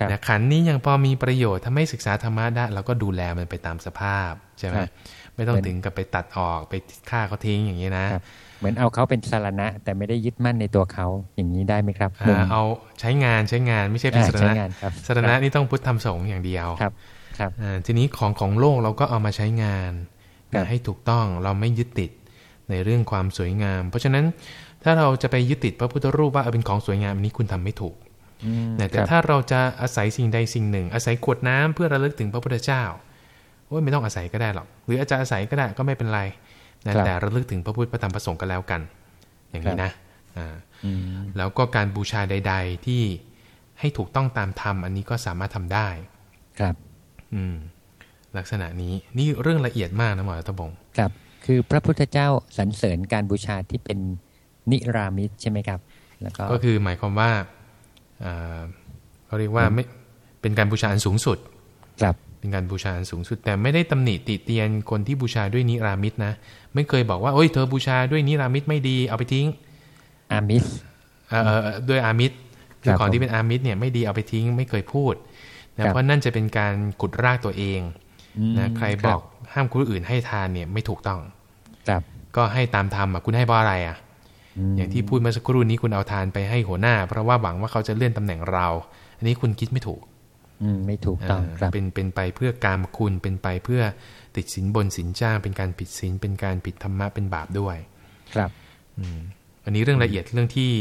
ครับนะขันนี้ยังพอมีประโยชน์ถ้าไม่ศึกษาธรรมะได้เราก็ดูแลมันไปตามสภาพใช่ไหมครับไม่ต้องเหมือนถึงกับไปตัดออกไปฆ่าเขาทิ้งอย่างนี้นะครับ เหมือนเอาเขาเป็นสารณะ แต่ไม่ได้ยึดมั่นในตัวเขาอย่างนี้ได้ไหมครับมุมอ่าเอาใช้งานใช้งานไม่ใช่เป็นอ่าสรใช้ณะงานครับสรณะนี่ต้องพุทธธรรมสงฆ์อย่างเดียวครับครับอ่าทีนี้ของของโลกเราก็เอามาใช้งานครับนะให้ถูกต้องเราไม่ยึดติดในเรื่องความสวยงาม เพราะฉะนั้นถ้าเราจะไปยึดติดพระพุทธรูปว่าเอาเป็นของสวยงามอันนี้คุณทำไม่ถูกอืมนะแต่ครับถ้าเราจะอาศัยสิ่งใดสิ่งหนึ่ง อาศัยขวดน้ำเพื่อระลึกถึงพระพุทธเจ้าโอ้ยไม่ต้องอาศัยก็ได้หรอก หรืออาจจะอาศัยก็ได้ก็ไม่เป็นไรนะครับ แต่ระลึกถึงพระพุทธพระธรรมพระสงฆ์ก็แล้วกัน อย่างนี้นะอ่าอืมแล้วก็การบูชาใด ๆ ที่ให้ถูกต้องตามธรรมอันนี้ก็สามารถทำได้ ครับ อืม ลักษณะนี้นี่เรื่องละเอียดมากนะหมอรัตพงศ์ครับ คือพระพุทธเจ้าสรรเสริญการบูชาที่เป็นนิรามิตใช่ไหมครับ แล้วก็ก็คือหมายความว่าอ่าเขาเรียกว่าไม่เป็นการบูชาอันสูงสุด ครับ เป็นการบูชาอันสูงสุด แต่ไม่ได้ตำหนิติเตียนคนที่บูชาด้วยนิรามิตนะ ไม่เคยบอกว่าโอ้ยเธอบูชาด้วยนิรามิตไม่ดีเอาไปทิ้ง อามิสเอ่อเอ่อด้วยอามิตคืครัอบของผมที่เป็นอามิตเนี่ยไม่ดีเอาไปทิ้งไม่เคยพูดครันะบเพราะนั่นจะเป็นการกุดรากตัวเองอืมนะใครบอกห้ามคนอื่นให้ทานเนี่ยไม่ถูกต้องครับก็ให้ตามธรรมอะคุณให้เพราะอะไรอะมอย่างที่พูดเมื่อสักครู่นี้คุณเอาทานไปให้หัวหน้า เพราะว่าหวังว่าเขาจะเลื่อนตำแหน่งเรา อันนี้คุณคิดไม่ถูก อืมไม่ถูกต้องอ่าครับเป็นเป็นไปเพื่อการมคุณเป็นไปเพื่อ ติดสินบนสินจ้าง เป็นการผิดศีลเป็นการผิดธรรมะเป็นบาปด้วย ครับอืมอันนี้เรื่องละเอียดเรื่องที่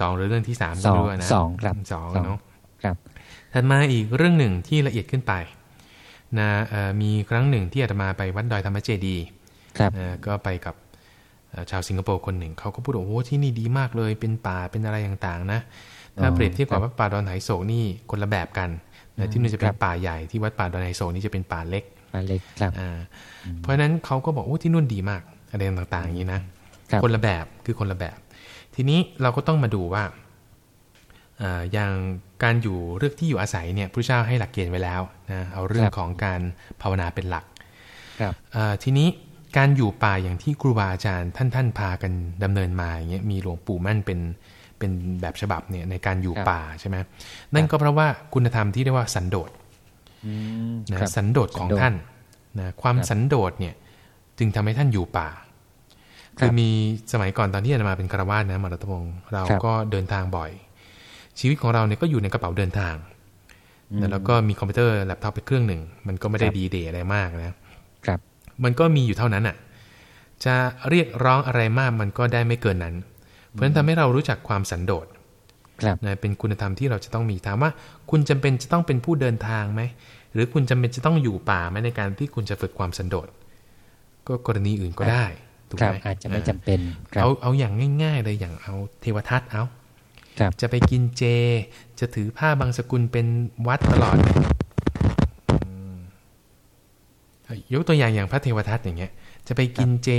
สองหรือเรื่องที่สามสองด้วยนะสองครับสองสองเนาะครับถัดมาอีกเรื่องหนึ่งที่ละเอียดขึ้นไปนะเอ่อมีครั้งหนึ่งที่อาตมาไปวัดดอยธรรมเจดีย์ครับนะก็ไปกับเอ่อชาวสิงคโปร์คนหนึ่งเขาก็พูดว่าโอ้โหที่นี่ดีมากเลย เป็นป่าเป็นอะไรต่างๆ นะถ้าอ๋อเปรียบเทียบกับครับวัดป่าดอนไหโศกนี่คนละแบบกันนะที่นู่นจะเป็คนรับป่าใหญ่ที่วัดป่าดอนไหโศกนี่จะเป็นป่าเล็ก มาเล็กครับอ่าเพราะฉะนั้นเขาก็บอกโอ้ที่นู่นดีมากอะไรต่างๆอย่างนี้นะครับคนละแบบคือคนละแบบ ทีนี้เราก็ต้องมาดูว่าอ่าอย่างการอยู่เรื่องที่อยู่อาศัยเนี่ยพระเจ้าให้หลักเกณฑ์ไว้แล้วนะเอาเรื่องของการภาวนาเป็นหลักครับอ่าทีนี้การอยู่ป่าอย่างที่ครูบาอาจารย์ท่านท่านพากันดำเนินมาอย่างเงี้ยมีหลวงปู่มั่นเป็นเป็นแบบฉบับเนี่ยในการอยู่ครับป่าใช่ไหมนั่นก็เพราะว่าคุณธรรมที่เรียกว่าสันโดษอืม นะครับสันโดษของสันโดษท่านนะความครับสันโดษเนี่ย จึงทำให้ท่านอยู่ป่าครับคือมีสมัยก่อนตอนที่อาตมาเป็นฆราวาสนะมรดตพงศ์เราครับก็เดินทางบ่อย ชีวิตของเราเนี่ยก็อยู่ในกระเป๋าเดินทางนะแล้วก็มีคอมพิวเตอร์แล็ปท็อปไปเครื่องหนึ่ง มันก็ไม่ได้ครับดีเดย์อะไรมากนะครับ มันก็มีอยู่เท่านั้นอะ จะเรียกร้องอะไรมากมันก็ได้ไม่เกินนั้น เพราะฉะนั้นทำให้เรารู้จักความสันโดษครับ นะเป็นคุณธรรมที่เราจะต้องมีถามว่า คุณจำเป็นจะต้องเป็นผู้เดินทางไหมหรือคุณจำเป็นจะต้องอยู่ป่าไหมในการที่คุณจะฝึกความสันโดษก็กรณีอื่นก็ได้ถูกครับไหมอาจจะไม่จำเป็นครับเอาเอาอย่างง่ายๆเลยอย่างเอาเทวทัตเอาครับจะไปกินเจ จะถือผ้าบางสกุลเป็นวัดตลอดอืมยกตัวอย่างอย่างพระเทวทัตอย่างเงี้ย จะไปกินเจ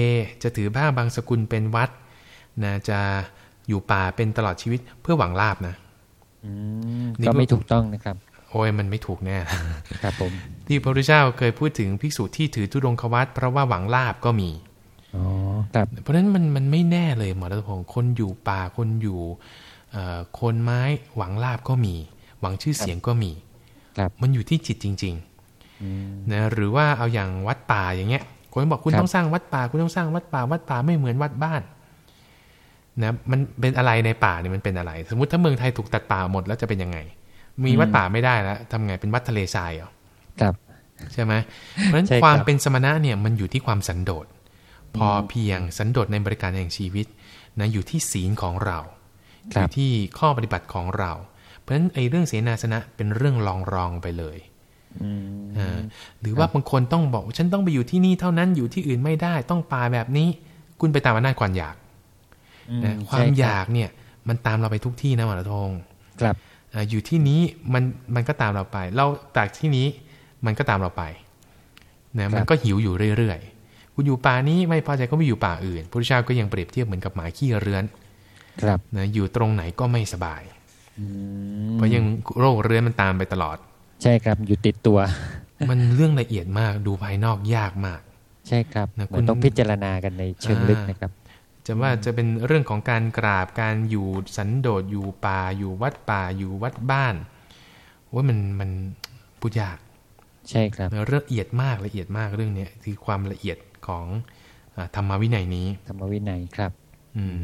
จะถือผ้าบางสกุลเป็นวัดนะจะ อยู่ป่าเป็นตลอดชีวิตเพื่อหวังลาบนะอืมนี่ก็ก็ไม่ถูกต้องนะครับ โอ้ยมันไม่ถูกแน่ครับผมที่พระพุทธเจ้าเคยพูดถึงภิกษุที่ถือธุดงควัตเพราะว่าหวังลาบก็มีอ๋อครับเพราะฉะนั้นมันมันไม่แน่เลยหมอรัตพงศ์คนอยู่ป่าคนอยู่เอ่อคนไม้หวังลาบก็มี หวังชื่อเสียงก็มีครับมันอยู่ที่จิตจริงอืมๆนะหรือว่าเอาอย่างวัดป่าอย่างเงี้ยคนบอกคุณครับต้องสร้างวัดป่าคุณต้องสร้างวัดป่าวัดป่าไม่เหมือนวัดบ้าน นะมันเป็นอะไรในป่าเนี่ยมันเป็นอะไร สมมติถ้าเมืองไทยถูกตัดป่าหมดแล้วจะเป็นยังไง มีวัดป่าไม่ได้แล้วทำไงเป็นวัดทะเลทรายเหรอครับใช่ไหมเพราะฉะนั้นใช่ครับความเป็นสมณะเนี่ยมันอยู่ที่ความสันโดษพอเพียงสันโดษในบริการแห่งชีวิตนะอยู่ที่ศีลของเราอครับยู่ที่ข้อปฏิบัติของเรา เพราะฉะนั้นไอ้เรื่องเสนาสนะเป็นเรื่องรองรองๆไปเลยอืมอ่าหรือว่าบางคนต้องบอกว่าฉันต้องไปอยู่ที่นี่เท่านั้นอยู่ที่อื่นไม่ได้ต้องป่าแบบนี้ คุณไปตามอำนาจความอยากอืม นะคใช่วามรับอยากเนี่ยมันตามเราไปทุกที่นะหมอทงครับอ่าอยู่ที่นี้มันมันก็ตามเราไป เราจากที่นี้มันก็ตามเราไปนะมันก็หิวอยู่เรื่อยๆคุณอยู่ป่านี้ไม่พอใจก็ไปอยู่ป่าอื่นพระพุทธเจ้าก็ยังเปรียบเทียบเหมือนกับหมาขี้เรือน ครับนะอยู่ตรงไหนก็ไม่สบายอืมเพราะยังโรคเรื้อนมันตามไปตลอด ใช่ครับอยู่ติดตัว มันเรื่องละเอียดมากดูภายนอกยากมาก ใช่ครับนะมันคุณต้องพิจารณากันในเชิงลึกนะครับ จะว่าจะเป็นเรื่องของการกราบการอยู่สันโดษอยู่ป่าอยู่วัดป่าอยู่วัดบ้านว่ามันมันพูดยากใช่ครับเรื่องละเอียดมากละเอียดมากเรื่องเนี้ยคือความละเอียดของอาธรรมวินัยนี้ธรรมวินัยครับ อืม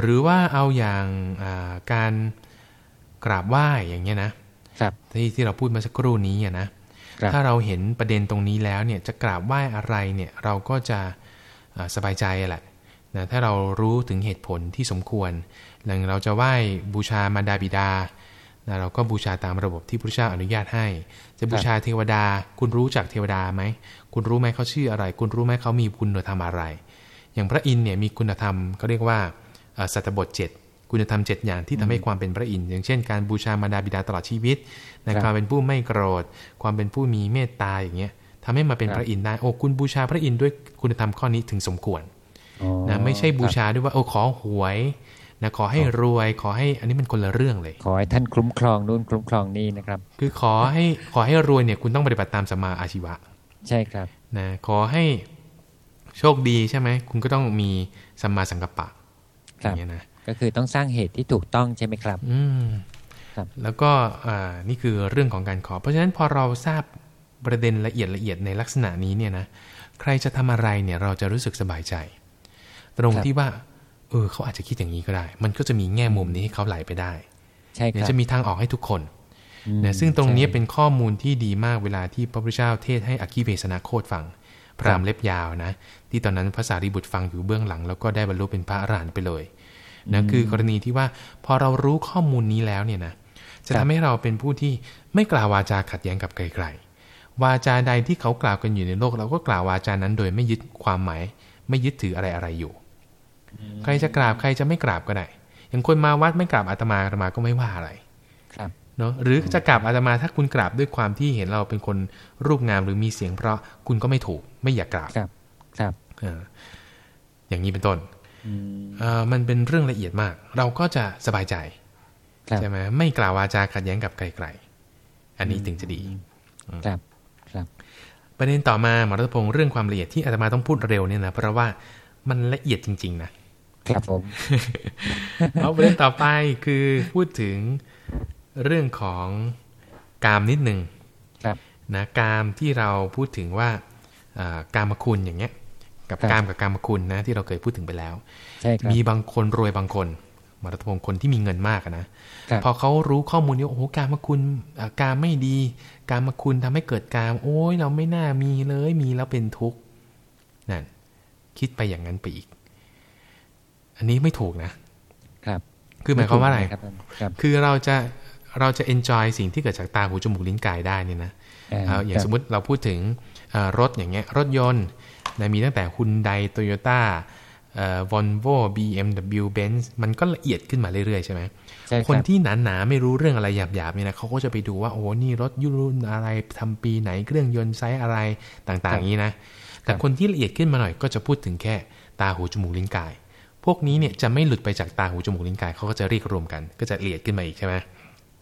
หรือว่าเอาอย่างอ่าการกราบไหว้อย่างเงี้ยนะครับที่ที่เราพูดมาสักครู่นี้อะนะครับถ้าเราเห็นประเด็นตรงนี้แล้วเนี่ยจะกราบไหว้อะไรเนี่ย เราก็จะอ่าสบายใจแหละ นะถ้าเรารู้ถึงเหตุผลที่สมควรอย่างเราจะไหว้บูชามารดาบิดานะเราก็บูชาตามระบบที่พระเจ้าอนุญาตให้ จะบูชาเทวดา คุณรู้จักเทวดาไหม คุณรู้ไหมเขาชื่ออะไร คุณรู้ไหมเขามีคุณธรรมอะไร อย่างพระอินทร์เนี่ยมีคุณธรรมเขาเรียกว่าเอ่อสัตตบท7คุณธรรม7อย่างที่ทำให้ความเป็นพระอินทร์อย่างเช่นการบูชามารดาบิดาตลอดชีวิตนะครับความเป็นผู้ไม่โกรธ ความเป็นผู้มีเมตตาอย่างเงี้ยทำให้มาเป็นครับพระอินทร์ได้โอ้คุณบูชาพระอินทร์ด้วยคุณธรรมข้อนี้ถึงสมควรอ๋อ นะไม่ใช่บูครับชาด้วยว่าโอ้ขอหวยนะขอให้รวยขอให้อันนี้มันคนละเรื่องเลย ขอให้ท่านคุ้มครองนู่นคุ้มครองนี่นะครับ คือขอให้ขอให้รวยเนี่ยคุณต้องปฏิบัติตามสัมมาอาชีวะ ใช่ครับนะขอให้โชคดีใช่ไหมคุณก็ต้องมีสัมมาสังกัปปะครัอบย่างเงี้ยนะก็คือต้องสร้างเหตุที่ถูกต้องใช่ไหมครับ อืมครับ แล้วก็อ่านี่คือเรื่องของการขอ เพราะฉะนั้นพอเราทราบประเด็นละเอียดละเอียดในลักษณะนี้เนี่ยนะใครจะทำอะไรเนี่ยเราจะรู้สึกสบายใจ ตรงที่ว่า เออเขาอาจจะคิดอย่างนี้ก็ได้ มันก็จะมีแง่มุมนี้ให้เขาไหลไปได้ใช่คเดี๋ยวรับจะมีทางออกให้ทุกคนอืมนะซึ่งตรงนี้ใช่เป็นข้อมูลที่ดีมากเวลาที่พระพุทธเจ้าเทศให้อคิเวสนาโคตฟัง พราหมณ์เล็บยาวนะ ที่ตอนนั้นพระสารีบุตรฟังอยู่เบื้องหลัง แล้วก็ได้บรรลุเป็นพระอรหันต์ไปเลยนะคือกรณีที่ว่าพอเรารู้ข้อมูลนี้แล้วเนี่ยนะจะทำให้เราเป็นผู้ที่ไม่กล่าววาจาขัดแย้งกับใครๆวาจาใดที่เขากล่าวกันอยู่ในโลก เราก็กล่าววาจานั้นโดยไม่ยึดความหมาย ไม่ยึดถืออะไรอะไรๆอยู่ ใครจะกราบใครจะไม่กราบก็ได้ อย่างคนมาวัดไม่กราบอาตมาอาตมาก็ไม่ว่าอะไรครับเนาะหรือจะกราบอาตมาถ้าคุณกราบด้วยความที่เห็นเราเป็นคนรูปงามหรือมีเสียง เพราะคุณก็ไม่ถูกไม่อยากกราบครับ ครับเอออย่างนี้เป็นต้นอืมเออมันเป็นเรื่องละเอียดมาก เราก็จะสบายใจครับใช่ไหมไม่กล่าววาจาขัดแย้งกับไกลๆอันนี้ถึงจะดีครับครับ ประเด็นต่อมาหมอรัตพงศ์เรื่องความละเอียดที่อาตมาต้องพูดเร็วเนี่ยนะเพราะว่ามันละเอียดจริง ๆ นะ ครับผมเอาประเด็นต่อไปคือพูดถึงเรื่องของกามนิดหนึ่งครับนะกามที่เราพูดถึงว่าอ่ากามคุณอย่างเงี้ยกับครับกามกับกามคุณนะ ที่เราเคยพูดถึงไปแล้วใช่ครับมีบางคนรวยบางคนหมอรัตพงศ์คนที่มีเงินมากอะนะครับพอเขารู้ข้อมูลนี้โอ้โหกามคุณอ่ากามไม่ดี กามคุณทำให้เกิดกามโอ้ยเราไม่น่ามีเลยมีแล้วเป็นทุกข์นั่นคิดไปอย่างนั้นไปอีก อันนี้ไม่ถูกนะ ครับ คือหมายความว่าอะไรครับครับคือเราจะเราจะ enjoy สิ่งที่เกิดจากตาหูจมูกลิ้นกายได้เนี่ยนะเอ่อเอาอย่างครับสมมุติเราพูดถึงเอ่อรถอย่างเงี้ยรถยนต์นะมีตั้งแต่ฮุนไดโตโยต้าวอลโว่ BMW เบนซ์มันก็ละเอียดขึ้นมาเรื่อยๆใช่ไหมใช่คนรับที่หนาๆไม่รู้เรื่องอะไรหยาบๆเนี่ยนะเขาก็จะไปดูว่าโอ้นี่รถยุรุ่นอะไรทำปีไหนเครื่องยนต์ไซส์อะไรต่างๆอย่างนี้นะ แต่คนที่ละเอียดขึ้นมาหน่อยก็จะพูดถึงแค่ตาหูจมูกลิ้นกาย พวกนี้เนี่ยจะไม่หลุดไปจากตาหูจมูกลิ้นกายเขาก็จะเรียกรวมกัน ก็จะละเอียดขึ้นมาอีกใช่ไหม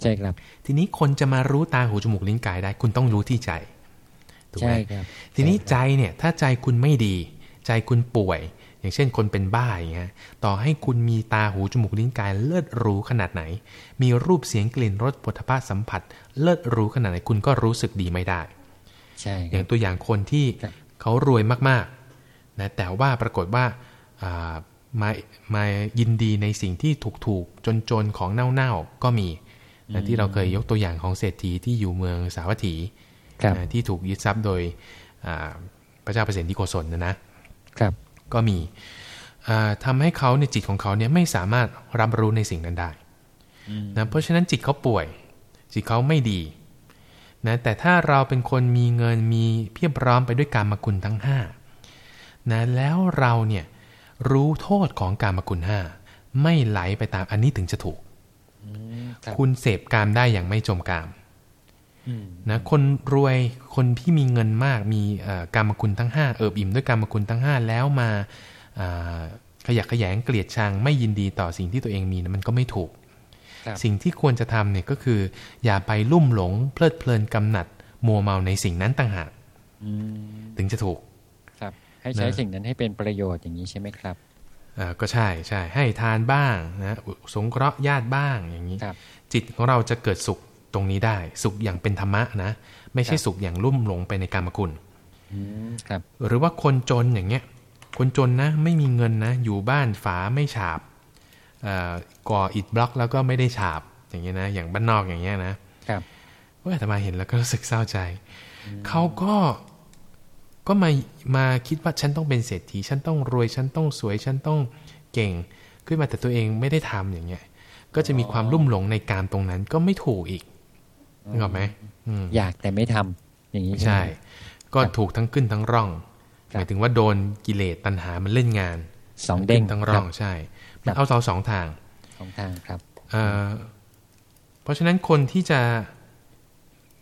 ใช่ครับ ทีนี้คนจะมารู้ตาหูจมูกลิ้นกายได้ คุณต้องรู้ที่ใจถูกไหมใช่ครับทีนี้ใช่ครับใจเนี่ยถ้าใจคุณไม่ดี ใจคุณป่วย อย่างเช่นคนเป็นบ้าอย่างเงี้ยต่อให้คุณมีตาหูจมูกลิ้นกายเลิศหรูขนาดไหน มีรูปเสียงกลิ่นรสปุถะสัมผัส เลิศหรูขนาดไหนคุณก็รู้สึกดีไม่ได้ใช่อครัย่าบงตัวอย่างคนที่ครับเขารวยมากๆนะแต่ว่าปรากฏว่าอ่า มามายินดีในสิ่งที่ถูกๆจนๆของเน่าๆก็มีนะที่เราเคยยกตัวอย่างของเศรษฐีที่อยู่เมืองสาวัตถีครับนะที่ถูกยึดทรัพย์โดยอ่าพระเจ้าเปรตที่โกศลนะนะครับ ก็มีทำให้เขาในจิตของเขาเนี่ยไม่สามารถรับรู้ในสิ่งนั้นได้นะเพราะฉะนั้นจิตเขาป่วย จิตเขาไม่ดีนะแต่ถ้าเราเป็นคนมีเงินมีเพียบพร้อมไปด้วยการมกุลทั้งห้านะแล้วเราเนี่ย รู้โทษของการมกุลห้าไม่ไหลไปตามอันนี้ถึงจะถูกคุณเสพกามได้อย่างไม่จมกามนะคนรวยคนที่มีเงินมากมีกรรมคุณทั้งห้าเอิบอิ่มด้วยกรรมคุณทั้งห้าแล้วมาขยักขยงเกลียดชังไม่ยินดีต่อสิ่งที่ตัวเองมีนะมันก็ไม่ถูก สิ่งที่ควรจะทำเนี่ยก็คือ อย่าไปลุ่มหลงเพลิดเพลินกำหนัดมัวเมาในสิ่งนั้นต่างหากถึงจะถูกครับ ให้ใช้สิ่งนั้นให้เป็นประโยชน์อย่างนี้ใช่ไหมครับอ่าก็ใช่ใช่ให้ทานบ้างนะสงเคราะห์ญาติบ้างอย่างนี้ จิตของเราจะเกิดสุขตรงนี้ได้ สุขอย่างเป็นธรรมะนะ ไม่ใช่สุขอย่างลุ่มหลงไปในกรรมคุณครับ หรือว่าคนจนอย่างเงี้ย คนจนนะไม่มีเงินนะ อยู่บ้านฝาไม่ฉาบก่ออิฐบล็อกแล้วก็ไม่ได้ฉาบอย่างเงี้ยนะ อย่างบ้านนอกอย่างเงี้ยนะครับว่าอาตมาเห็นแล้วก็รู้สึกเศร้าใจ เขาก็ ก็มามาคิดว่าฉันต้องเป็นเศรษฐี ฉันต้องรวย ฉันต้องสวย ฉันต้องเก่ง ขึ้นมาแต่ตัวเองไม่ได้ทำอย่างเงี้ย ก็จะมีความรุ่มหลงในการตรงนั้นก็ไม่ถูกอีกนึกออกไหมอยากแต่ไม่ทำอย่างนี้ใช่ ก็ถูกทั้งขึ้นทั้งร่องหมายถึงว่าโดนกิเลสตัณหามันเล่นงานสองเด้งทั้งร่องใช่ มันเอาเราสองทางสองทางครับเพราะฉะนั้นคนที่จะ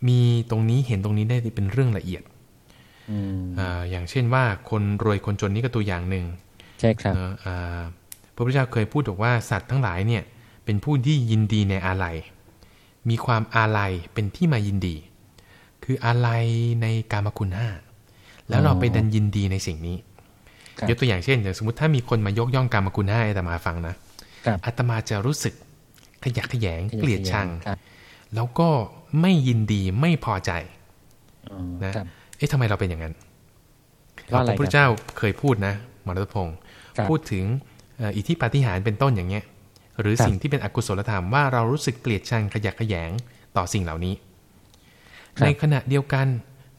มีตรงนี้เห็นตรงนี้ได้เป็นเรื่องละเอียด อย่างเช่นว่าคนรวยคนจนนี่ก็ตัวอย่างหนึ่งใช่ครับพระพุทธเจ้าเคยพูดบอกว่าสัตว์ทั้งหลายเนี่ยเป็นผู้ที่ยินดีในอาลัยมีความอาลัยเป็นที่มายินดี คืออาลัยในกามคุณห้าแล้วเราไปดันยินดีในสิ่งนี้ยกตัวอย่างเช่นอย่างสมมติถ้ามีคนมายกย่องกรรมคุณให้อาตมาฟังนะอาตมาจะรู้สึกขยักขยงเกลียดชัง แล้วก็ไม่ยินดีไม่พอใจนะ เอ๊ะทำไมเราเป็นอย่างนั้นพระพุทธเจ้าเคยพูดนะมรดพงศ์พูดถึงอิทธิปาฏิหาริย์เป็นต้นอย่างเงี้ย หรือสิ่งที่เป็นอกุศลธรรมว่าเรารู้สึกเกลียดชังขยักขยงต่อสิ่งเหล่านี้ ในขณะเดียวกัน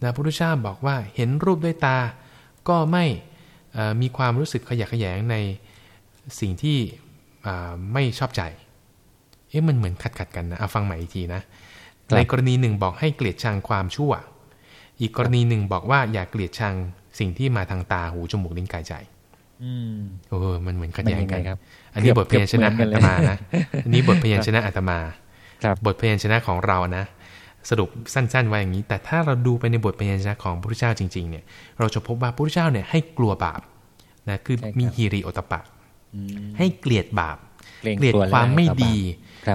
นะพระพุทธเจ้าบอกว่าเห็นรูปด้วยตา ก็ไม่มีความรู้สึกขยะแขยงในสิ่งที่ไม่ชอบใจ เอ๊ะมันเหมือนขัดขัดกันนะเอาฟังใหม่อีกทีนะ ในกรณีหนึ่งบอกให้เกลียดชังความชั่ว อีกกรณีหนึ่งบอกว่าอย่าเกลียดชังสิ่งที่มาทางตาหูจมูกลิ้นกายใจโอ้มันเหมือนขัดแย้งกันอันนี้บทเพยนชนะอาตมานะ อันนี้บทเพยนชนะอาตมาบทเพยนชนะของเรานะ สรุปสั้นๆไว้อย่างนี้ แต่ถ้าเราดูไปในบทพยัญชนะของพระพุทธเจ้าจริงๆเนี่ย เราจะพบว่าพระพุทธเจ้าเนี่ยให้กลัวบาปนะคือมีฮีริโอตปะ ให้เกลียดบาป เกลียดความไม่ดี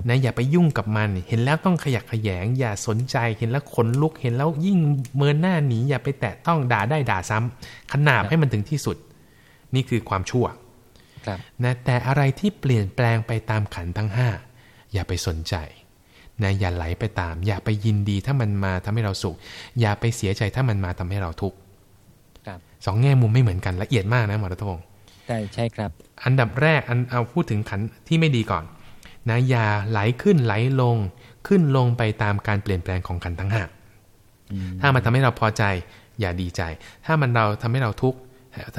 นะอย่าไปยุ่งกับมัน เห็นแล้วต้องขยักขยง อย่าสนใจเห็นแล้วขนลุกเห็นแล้วยิ่งเมินหน้าหนีอย่าไปแตะต้องด่าได้ด่าซ้ำขนาบให้มันถึงที่สุด นี่คือความชั่วนะแต่อะไรที่เปลี่ยนแปลงไปตามขันทั้งห้าอย่าไปสนใจนะอย่าไหลไปตาม อย่าไปยินดีถ้ามันมาทำให้เราสุข อย่าไปเสียใจถ้ามันมาทำให้เราทุกข์สองแง่มุมไม่เหมือนกันละเอียดมากนะหมอรัตพงศ์ใช่ใช่ครับ อันดับแรกอันเอาพูดถึงขันที่ไม่ดีก่อน นะอย่าไหลขึ้นไหลลง ขึ้นลงไปตามการเปลี่ยนแปลงของขันทั้งห้าถ้ามันทำให้เราพอใจ อย่าดีใจ ถ้ามันเราทำให้เราทุกข์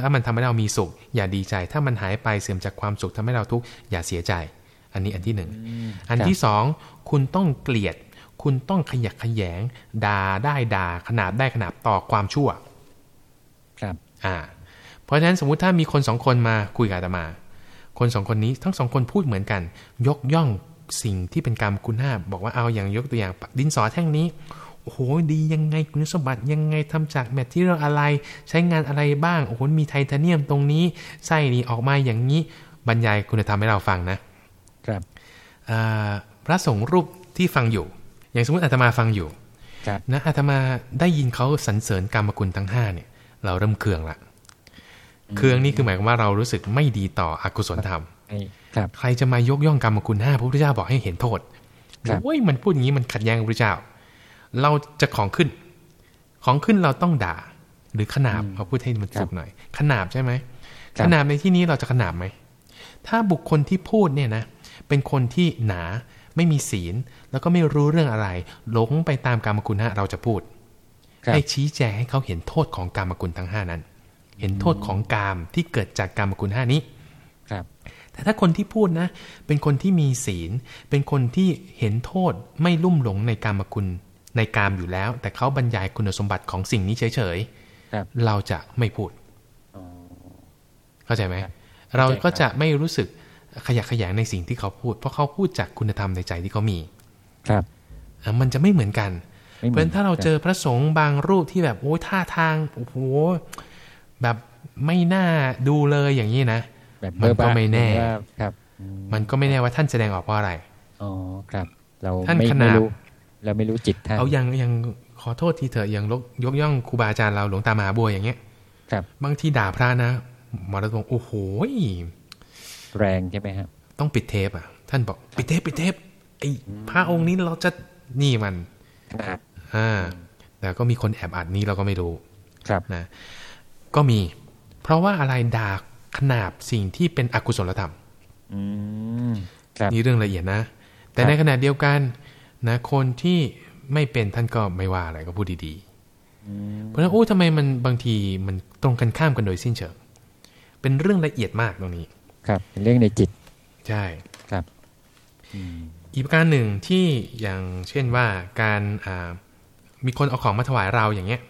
ถ้ามันทำให้เรามีสุข อย่าดีใจ ถ้ามันหายไปเสื่อมจากความสุขทำให้เราทุกข์อย่าเสียใจ อันนี้อันที่หนึ่งอันที่สองคุณต้องเกลียด คุณต้องขยักขยงด่าได้ด่าขนาดได้ขนาดต่อความชั่ว ครับ อ่า เพราะฉะนั้นสมมุติถ้ามีคนสองคนมาคุยกับอาตมา คนสองคนนี้ทั้งสองคนพูดเหมือนกัน ยกย่องสิ่งที่เป็นกรรมคุณห้าบอกว่าเอาอย่างยกตัวอย่างดินสอแท่งนี้โอ้โหดียังไงคุณสมบัติยังไงทำจากแมทที่เราอะไรใช้งานอะไรบ้างโอ้โหมีไทเทเนียมตรงนี้ไส้นี่ออกมาอย่างนี้บรรยายคุณธรรมให้เราฟังนะครับพระสงฆ์รูปที่ฟังอยู่ อย่างสมมติอาตมาฟังอยู่นะอาตมาได้ยินเขาสรรเสริญกรรมกุลทั้งห้าเนี่ยเราเริ่มเคืองละ เคืองนี่คือหมายความว่าเรารู้สึกไม่ดีต่ออกุศลธรรมใครจะมายกย่องกรรมกุลห้าพระพุทธเจ้าบอกให้เห็นโทษโอ้ยมันพูดอย่างนี้มันขัดแย้งพระพุทธเจ้า เราจะของขึ้น ของขึ้นเราต้องด่า หรือขนาบเขาพูดให้มันสุกหน่อย ขนาบใช่ไหมขนาบในที่นี้เราจะขนาบไหมถ้าบุคคลที่พูดเนี่ยนะเป็นคนที่หนาไม่มีศีล แล้วก็ไม่รู้เรื่องอะไร หลงไปตามกรรมคุณฮะเราจะพูดให้ชี้แจงให้เขาเห็นโทษของกรรมคุณทั้งห้านั้น เห็นโทษของกามที่เกิดจากกามคุณห้านี้ครับแต่ถ้าคนที่พูดนะ เป็นคนที่มีศีล เป็นคนที่เห็นโทษไม่ลุ่มหลงในกามคุณในกามอยู่แล้ว แต่เขาบรรยายคุณสมบัติของสิ่งนี้เฉยครับๆเราจะไม่พูดอ๋อเข้าใจไหมครับเราก็จะไม่รู้สึกขยะแขยงในสิ่งที่เขาพูด เพราะเขาพูดจากคุณธรรมในใจที่เขามี ครับอะมันจะไม่เหมือนกันไม่เพหมืราะอฉะนั้นถ้าเราเจอพระสงฆ์บางรูปที่แบบโอ้ยท่าทางโอ้โห แบบไม่น่าดูเลยอย่างนี้นะแบบมันก็เบอร์บ้าไม่แน่หรือว่าครับอืมมันก็ไม่แน่ว่าท่านแสดงออกเพราะอะไรอ๋อครับ เราท่านไม่ขนาดไม่รู้เราไม่รู้จิตท่านเอายังยังขอโทษทีเถอะยังยกยกย่องครูบาอาจารย์เราหลวงตามหาบัวอย่างเงี้ย ครับ บางทีด่าพระนะหมอระดงโอ้โหแรงใช่ไหมครับต้องปิดเทปอะ ท่านบอก ปิดเทปปิดเทปไอ้พระองค์นี้เราจะนี่มันขนาดอ่าแต่ก็มีคนแอบอัดนี้เราก็ไม่รู้ครับนะ ก็มี เพราะว่าอะไรด่าขนาบสิ่งที่เป็นอกุศลธรรมอืมครับนี่เรื่องละเอียดนะ แต่ครับในขณะเดียวกันนะคนที่ไม่เป็นท่านก็ไม่ว่าอะไรก็พูดดีอืมๆเพราะฉะนั้นโอ้ทำไมมันบางทีมันตรงกันข้ามกันโดยสิ้นเชิง เป็นเรื่องละเอียดมากตรงนี้ ครับ เป็นเรื่องในจิต ใช่ ครับอืมอีกประการหนึ่งที่อย่างเช่นว่าการอ่ามีคนเอาของมาถวายเราอย่างเงี้ย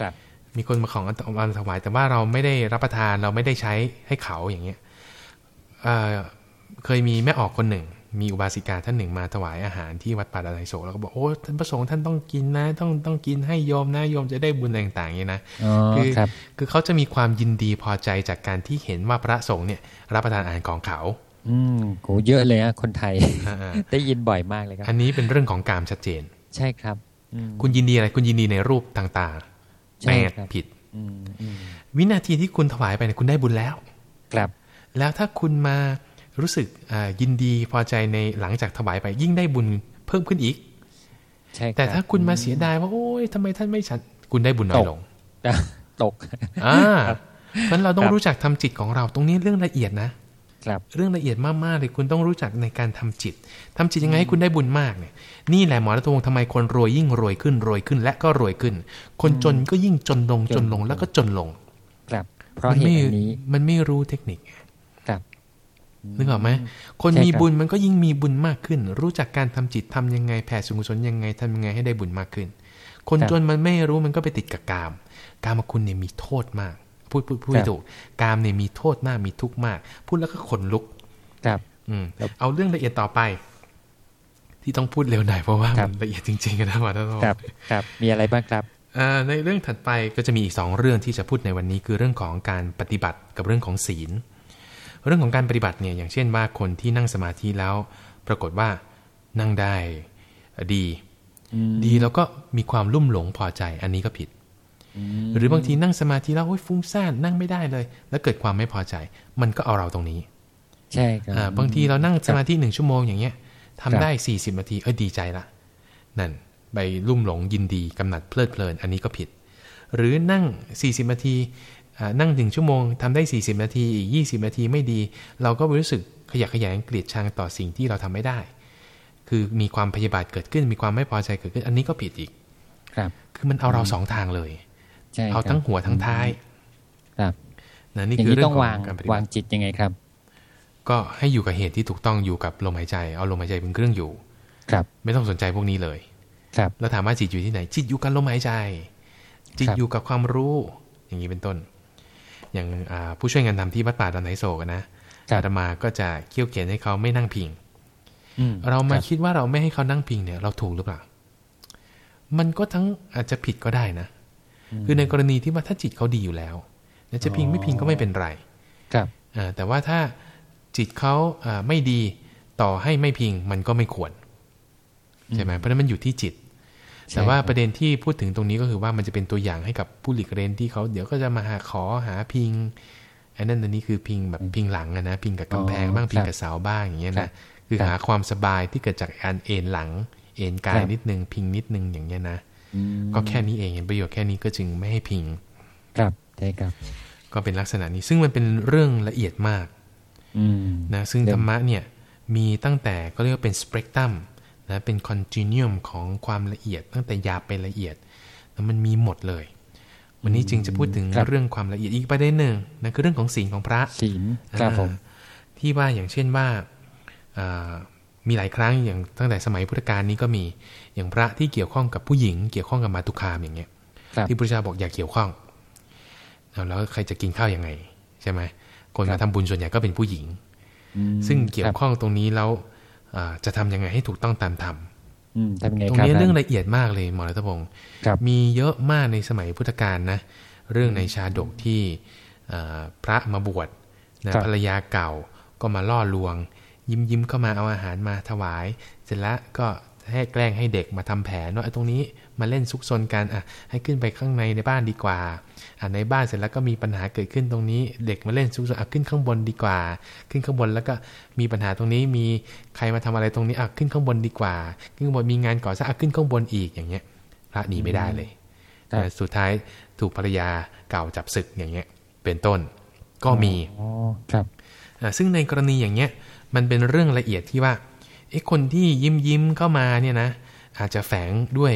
ครับ มีคนมาของเอามาถวาย แต่ว่าเราไม่ได้รับประทานเราไม่ได้ใช้ให้เขาอย่างเงี้ยเอ่อเคยมีแม่ออกคนหนึ่ง มีอุบาสิกาท่านหนึ่งมาถวายอาหารที่วัดป่าดอนไนโศกแล้วก็บอกโอ้ท่านประสงค์ท่านต้องกินนะ ต้องต้องกินให้โยมนะโยมจะได้บุญอะไรต่างๆอย่างเงี้ยนะอ๋อคือครับคือเขาจะมีความยินดีพอใจจากการที่เห็นว่าพระสงฆ์เนี่ยรับประทานอาหารของเขา อืมโหเยอะเลยฮะคนไทยอ่าได้ยินบ่อยมากเลยครัๆบอันนี้เป็นเรื่องของกามชัดเจน ใช่ครับอืมคุณยินดีอะไรคุณยินดีในรูปต่างๆ ใช่แปดครับผิดอืมอืมวินาทีที่คุณถวายไปเนี่ยคุณได้บุญแล้ว ครับ แล้วถ้าคุณมารู้สึกอ่ายินดีพอใจในหลังจากถวายไป ยิ่งได้บุญเพิ่มขึ้นอีก ใช่รับแต่ถ้าคุณมาเสียดายว่าโอ้ยทำไมท่านไม่ฉัน คุณได้บุญน้อยลงอะตกอ่าเพราะฉะนั้นเราต้อคงรับรู้จักทำจิตของเราตรงนี้เรื่องละเอียดนะ ครับเรื่องละเอียดมากๆเลยคุณต้องรู้จักในการทำจิตทำจิตยังไงให้คุณได้บุญมากเนี่ยนี่แหละหมอรัตวงศ์ทำไมคนรวยยิ่งรวยขึ้นรวยขึ้นและก็รวยขึ้น คนจนก็ยิ่งจนลงจนลงแล้วก็จนลง ครับ เพราะมันเหไม่ตุอันนี้มันไม่รู้เทคนิคครับนึกออกไหมคนใช่มีครับบุญมันก็ยิ่งมีบุญมากขึ้น รู้จักการทำจิตทำยังไงแผ่สุกุศลยังไงทำยังไงให้ได้บุญมากขึ้น คนจนมันไม่รู้มันก็ไปติดกับกาม กามคุณเนี่ยมีโทษมาก พูดพูดพูดให้ถูกกามเนี่ยมีโทษมากมีทุกข์มาก พูดแล้วก็ขนลุก ครับ อืมครับเอาเรื่องละเอียดต่อไป ที่ต้องพูดเร็วหน่อยเพราะว่าครัมับนละเอียดจริงๆนะหมอท่านครับ ครับ มีอะไรบ้างครับอ่าในเรื่องถัดไปก็จะมีอีกสองเรื่องที่จะพูดในวันนี้คือเรื่องของการปฏิบัติกับเรื่องของศีล เรื่องของการปฏิบัติเนี่ยอย่างเช่นว่าคนที่นั่งสมาธิแล้ว ปรากฏว่านั่งได้ดีอืมดีแล้วก็มีความลุ่มหลงพอใจ อันนี้ก็ผิด หรือบางทีนั่งสมาธิแล้วโอ้ยฟุ้งซ่านนั่งไม่ได้เลย แล้วเกิดความไม่พอใจ มันก็เอาเราตรงนี้ ใช่ครับอ่าบางทีเรานั่งสมาธิหนึ่งชั่วโมงอย่างเงี้ยครัทำบได้สี่สิบนาทีเออดีใจละนั่นไปลุ่มหลงยินดีกำหนัดเพลิดเพลิน อันนี้ก็ผิด หรือนั่ง 40 นาทีอ่านั่งหนึ่งชั่วโมงทำได้ 40 นาทีอีก 20 นาทีไม่ดี เราก็รู้สึกขยะแขยงเกลียดชังต่อสิ่งที่เราทำไม่ได้ คือมีความพยาบาทเกิดขึ้นมีความไม่พอใจเกิดขึ้น อันนี้ก็ผิดอีก ครับ คือมันเอาเราสองทางเลยใช่ เอาครับทั้งหัวทั้งท้าย ครับนะนี่อย่างคือนี้เรื่อต้องงของวางการปฏิวาบังติจิตยังไงครับ ก็ให้อยู่กับเหตุที่ถูกต้องอยู่กับลมหายใจ เอาลมหายใจเป็นเครื่องอยู่ ครับ ไม่ต้องสนใจพวกนี้เลย ครับแล้วถามว่าจิตอยู่ที่ไหน จิตอยู่กับลมหายใจ จิตครับอยู่กับความรู้ อย่างนี้เป็นต้น อย่างอ่าผู้ช่วยงานทำที่วัดป่าดอนไหโศกอะนะอาตมาก็จะเคี่ยวเขียนให้เขาไม่นั่งพิงอืมเรามาครับคิดว่าเราไม่ให้เขานั่งพิงเนี่ย เราถูกหรือเปล่า มันก็ทั้งอาจจะผิดก็ได้นะ คือในกรณีที่ว่าถ้าจิตเขาดีอยู่แล้วเนี่ยจะพิงไม่พิงก็ไม่เป็นไร ครับอ่าแต่ว่าถ้าจิตเขาอ่าไม่ดีต่อให้ไม่พิงมันก็ไม่ควรใช่ไหมเพราะฉะนั้นมันอยู่ที่จิตใช่แต่ว่าครับประเด็นที่พูดถึงตรงนี้ก็คือว่ามันจะเป็นตัวอย่างให้กับผู้หลีกเล่นที่เขาเดี๋ยวก็จะมาหาขอหาพิงอันนั้นอันนี้คือพิงแบบพิงหลังอะนะพิงกับกำแพงบ้างพิงกับเสาบ้างอย่างเงี้ยครันะบคือครับหาความสบายที่เกิดจากการเอ็นหลัง เอ็นกาคยรับนิดนึงพิงนิดนึงอย่างเงี้ยนะอืม ก็แค่นี้เองเห็นประโยชน์แค่นี้ก็จึงไม่ให้พิง ครับใช่ครับ ก็เป็นลักษณะนี้ซึ่งมันเป็นเรื่องละเอียดมากอืมนะซึ่งเรื่องธรรมะเนี่ยมีตั้งแต่ก็เรียกว่าเป็นสเปกตรัมนะเป็นคอนติเนียมของความละเอียด ตั้งแต่หยาบไปละเอียดแล้วมันมีหมดเลย วันนี้จึงจะพูดถึงครับเรื่องความละเอียดอีกประเด็นหนึ่งนั่นคือเรื่องของศีลของพระศีลครับผมอ่าที่ว่าอย่างเช่นว่าอ่า มีหลายครั้งอย่างตั้งแต่สมัยพุทธกาลนี้ก็มีอย่างพระที่เกี่ยวข้องกับผู้หญิง เกี่ยวข้องกับมาตุคามอย่างเงี้ยครับที่พระเจ้าบอกอย่าเกี่ยวข้องเอาแล้วใครจะกินข้าวยังไงใช่ไหมคนครัมาบทำบุญส่วนใหญ่ก็เป็นผู้หญิงอืมซึ่งเกี่ยควรับข้องตรงนี้แล้วอ่าจะทำยังไงให้ถูกต้องตามธรรมอืมทำยังไงตรงครับนี้เรื่องท่านละเอียดมากเลยหมอรัตพงศ์ครับมีเยอะมากในสมัยพุทธกาลนะ เรื่องในชาดกที่เอ่อพระมาบวชนะครับภรรยาเก่าก็มาล่อลวง ยิ้มยิ้มเข้ามาเอาอาหารมาถวาย เสร็จแล้วก็ให้แกล้งให้เด็กมาทำแผนว่าไอ้ตรงนี้มาเล่นซุกซนกันอะให้ขึ้นไปข้างในในบ้านดีกว่าอะในบ้านเสร็จแล้วก็มีปัญหาเกิดขึ้นตรงนี้ เด็กมาเล่นซุกซนอะขึ้นข้างบนดีกว่า ขึ้นข้างบนแล้วก็มีปัญหาตรงนี้มีใครมาทำอะไรตรงนี้อะขึ้นข้างบนดีกว่า ขึ้นข้างบนมีงานก่อสร้างอะขึ้นข้างบนอีกอย่างเงี้ยพระหนีไม่ได้เลยครับแต่สุดท้ายถูกภรรยาเก่าจับศึกอย่างเงี้ย เป็นต้นก็มีอ๋อครับอ่าซึ่งในกรณีอย่างเงี้ย มันเป็นเรื่องละเอียดที่ว่าเอ๊ะคนที่ยิ้มยิ้มเข้ามาเนี่ยนะ อาจจะแฝงด้วย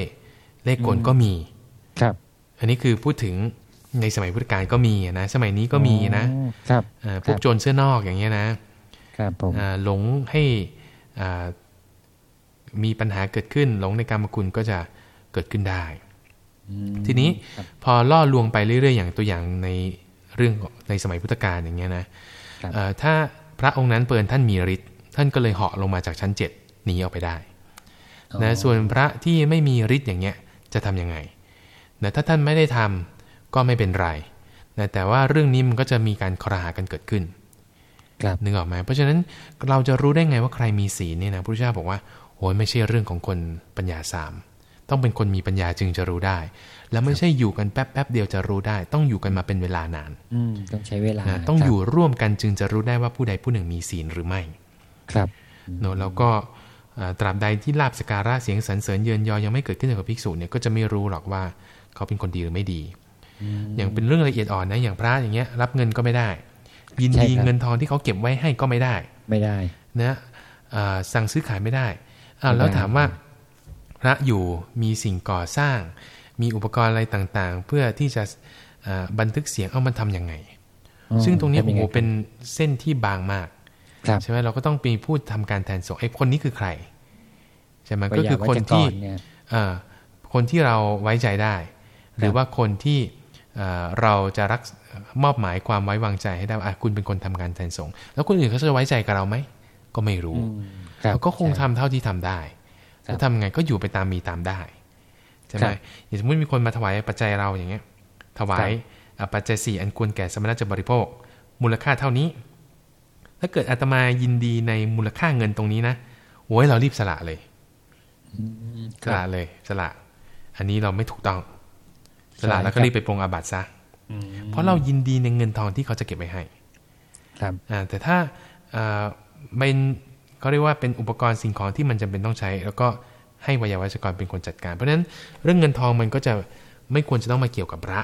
เลขกลก็มี ครับ อันนี้คือพูดถึงในสมัยพุทธกาลก็มีนะ สมัยนี้ก็มีนะอ๋อครับอ่าพวกโจรเสื้อนอกอย่างเงี้ยนะ ครับผมอ่าหลงให้อ่ามีปัญหาเกิดขึ้น หลงในกรรมคุณก็จะเกิดขึ้นได้อืมทีนี้ครับพอล่อลวงไปเรื่อยๆ อย่างตัวอย่างในเรื่องของในสมัยพุทธกาลอย่างเงี้ยนะครับเอ่อถ้า พระองค์นั้นเปิดท่านมีฤทธิ์ท่านก็เลยเหาะลงมาจากชั้นเจ็ดหนีออกไปได้อ๋อนะส่วนพระที่ไม่มีฤทธิ์อย่างเงี้ยจะทำยังไงนะถ้าท่านไม่ได้ทำก็ไม่เป็นไรนะแต่ว่าเรื่องนี้มันก็จะมีการคอรหากันเกิดขึ้นครับนึกออกไหมเพราะฉะนั้นเราจะรู้ได้ไงว่าใครมีศีลเนี่ยนะพระพุทธเจ้าบอกว่าโอ้ยไม่ใช่เรื่องของคนปัญญาสามต้องเป็นคนมีปัญญาจึงจะรู้ได้ แล้วไม่ใช่อยู่กันแป๊บแป๊บๆเดียวจะรู้ได้ ต้องอยู่กันมาเป็นเวลานานอืมต้องใช้เวลานะต้องครับอยู่ร่วมกันจึงจะรู้ได้ว่าผู้ใดผู้หนึ่งมีศีลหรือไม่ ครับเนอะแล้วก็เอ่อตราบใดที่ลาบสกการะเสียงสรรเสริญเยินยอยังไม่เกิดขึ้นกับภิกษุเนี่ยก็จะไม่รู้หรอกว่าเขาเป็นคนดีหรือไม่ดี อย่างเป็นเรื่องละเอียดอ่อนนะอย่างพระอย่างเงี้ย รับเงินก็ไม่ได้ ยินดีใช่ครับเงินทองที่เขาเก็บไว้ให้ก็ไม่ได้ ไม่ได้นะเอ่อสั่งซื้อขายไม่ได้อ้าวแล้วไม่ได้ถามว่าพระอยู่มีสิ่งก่อสร้าง มีอุปกรณ์อะไรต่างๆ เพื่อที่จะเอ่อบันทึกเสียงเอามันทำยังไงอ๋อซึ่งตรงนี้ทำโอ้ยังโหไงเป็นเส้นที่บางมากครับใช่ไหมเราก็ต้องไปพูดทำการแทนส่งไอ้คนนี้คือใครใช่ไหมวิก็ทยาคือคนวัจกรที่เนี่ยเอ่อคนที่เราไว้ใจได้ หรือว่าคนที่เอ่อเราจะรักมอบหมายความไว้วางใจให้ได้ว่าอะคุณเป็นคนทำการแทนส่งแล้วคนอื่นเขาจะไว้ใจกับเราไหมก็ไม่รู้อืมครับเราก็คงใช่ทำเท่าที่ทำได้ครับแล้วทำไงก็อยู่ไปตามมีตามได้ใช่ไหคมรับอย่างสมมติมีคนมาถวายปัจจัยเราอย่างเงี้ย ถวายอะปัจจัยสี่อันควรแก่สมณะจะบริโภค มูลค่าเท่านี้ ถ้าเกิดอาตมายินดีในมูลค่าเงินตรงนี้นะโว้ยเรารีบสละเลยสละเลยสละ อันนี้เราไม่ถูกต้อง สละแล้วก็รีบไปปรงอาบัติซะอืมเพราะเรายินดีในเงินทองที่เขาจะเก็บไว้ให้ ครับอ่าแต่ถ้าเอ่อเป็นเขาเรียกว่าเป็นอุปกรณ์สิ่งของที่มันจำเป็นต้องใช้ แล้วก็ ให้วิยาวัจกรเป็นคนจัดการ เพราะฉะนั้นเรื่องเงินทองมันก็จะไม่ควรจะต้องมาเกี่ยวกับพระ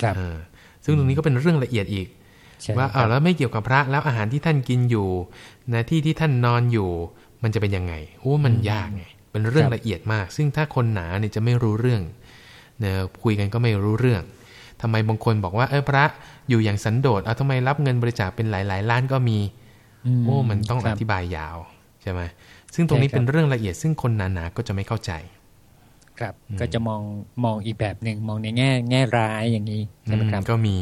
ครับเออซึ่งตรงนี้ก็เป็นเรื่องละเอียดอีกใช่ว่าคเอารับแล้วไม่เกี่ยวกับพระแล้วอาหารที่ท่านกินอยู่นะที่ที่ท่านนอนอยู่ มันจะเป็นยังไงโอ้มันยากไงเป็นเรื่องละเอียดมาก ซึ่งถ้าคนหนาเนี่ยจะไม่รู้เรื่องเนะคุยกันก็ไม่รู้เรื่องทำไมบางคนบอกว่าเออพระอยู่อย่างสันโดษเอาทำไมรับเงินบริจาคเป็นหลาย ๆ ล้านก็มีโอ้มันต้องคอรับธิบายยาวใช่ไหม ซึ่งตรงนี้ใช่ครับเป็นเรื่องละเอียดซึ่งคนหนาๆก็จะไม่เข้าใจ ครับ ก็จะมองมองอีกแบบหนึ่งมองในแง่แง่ร้ายอย่างนี้ใช่ไหมครับก็มี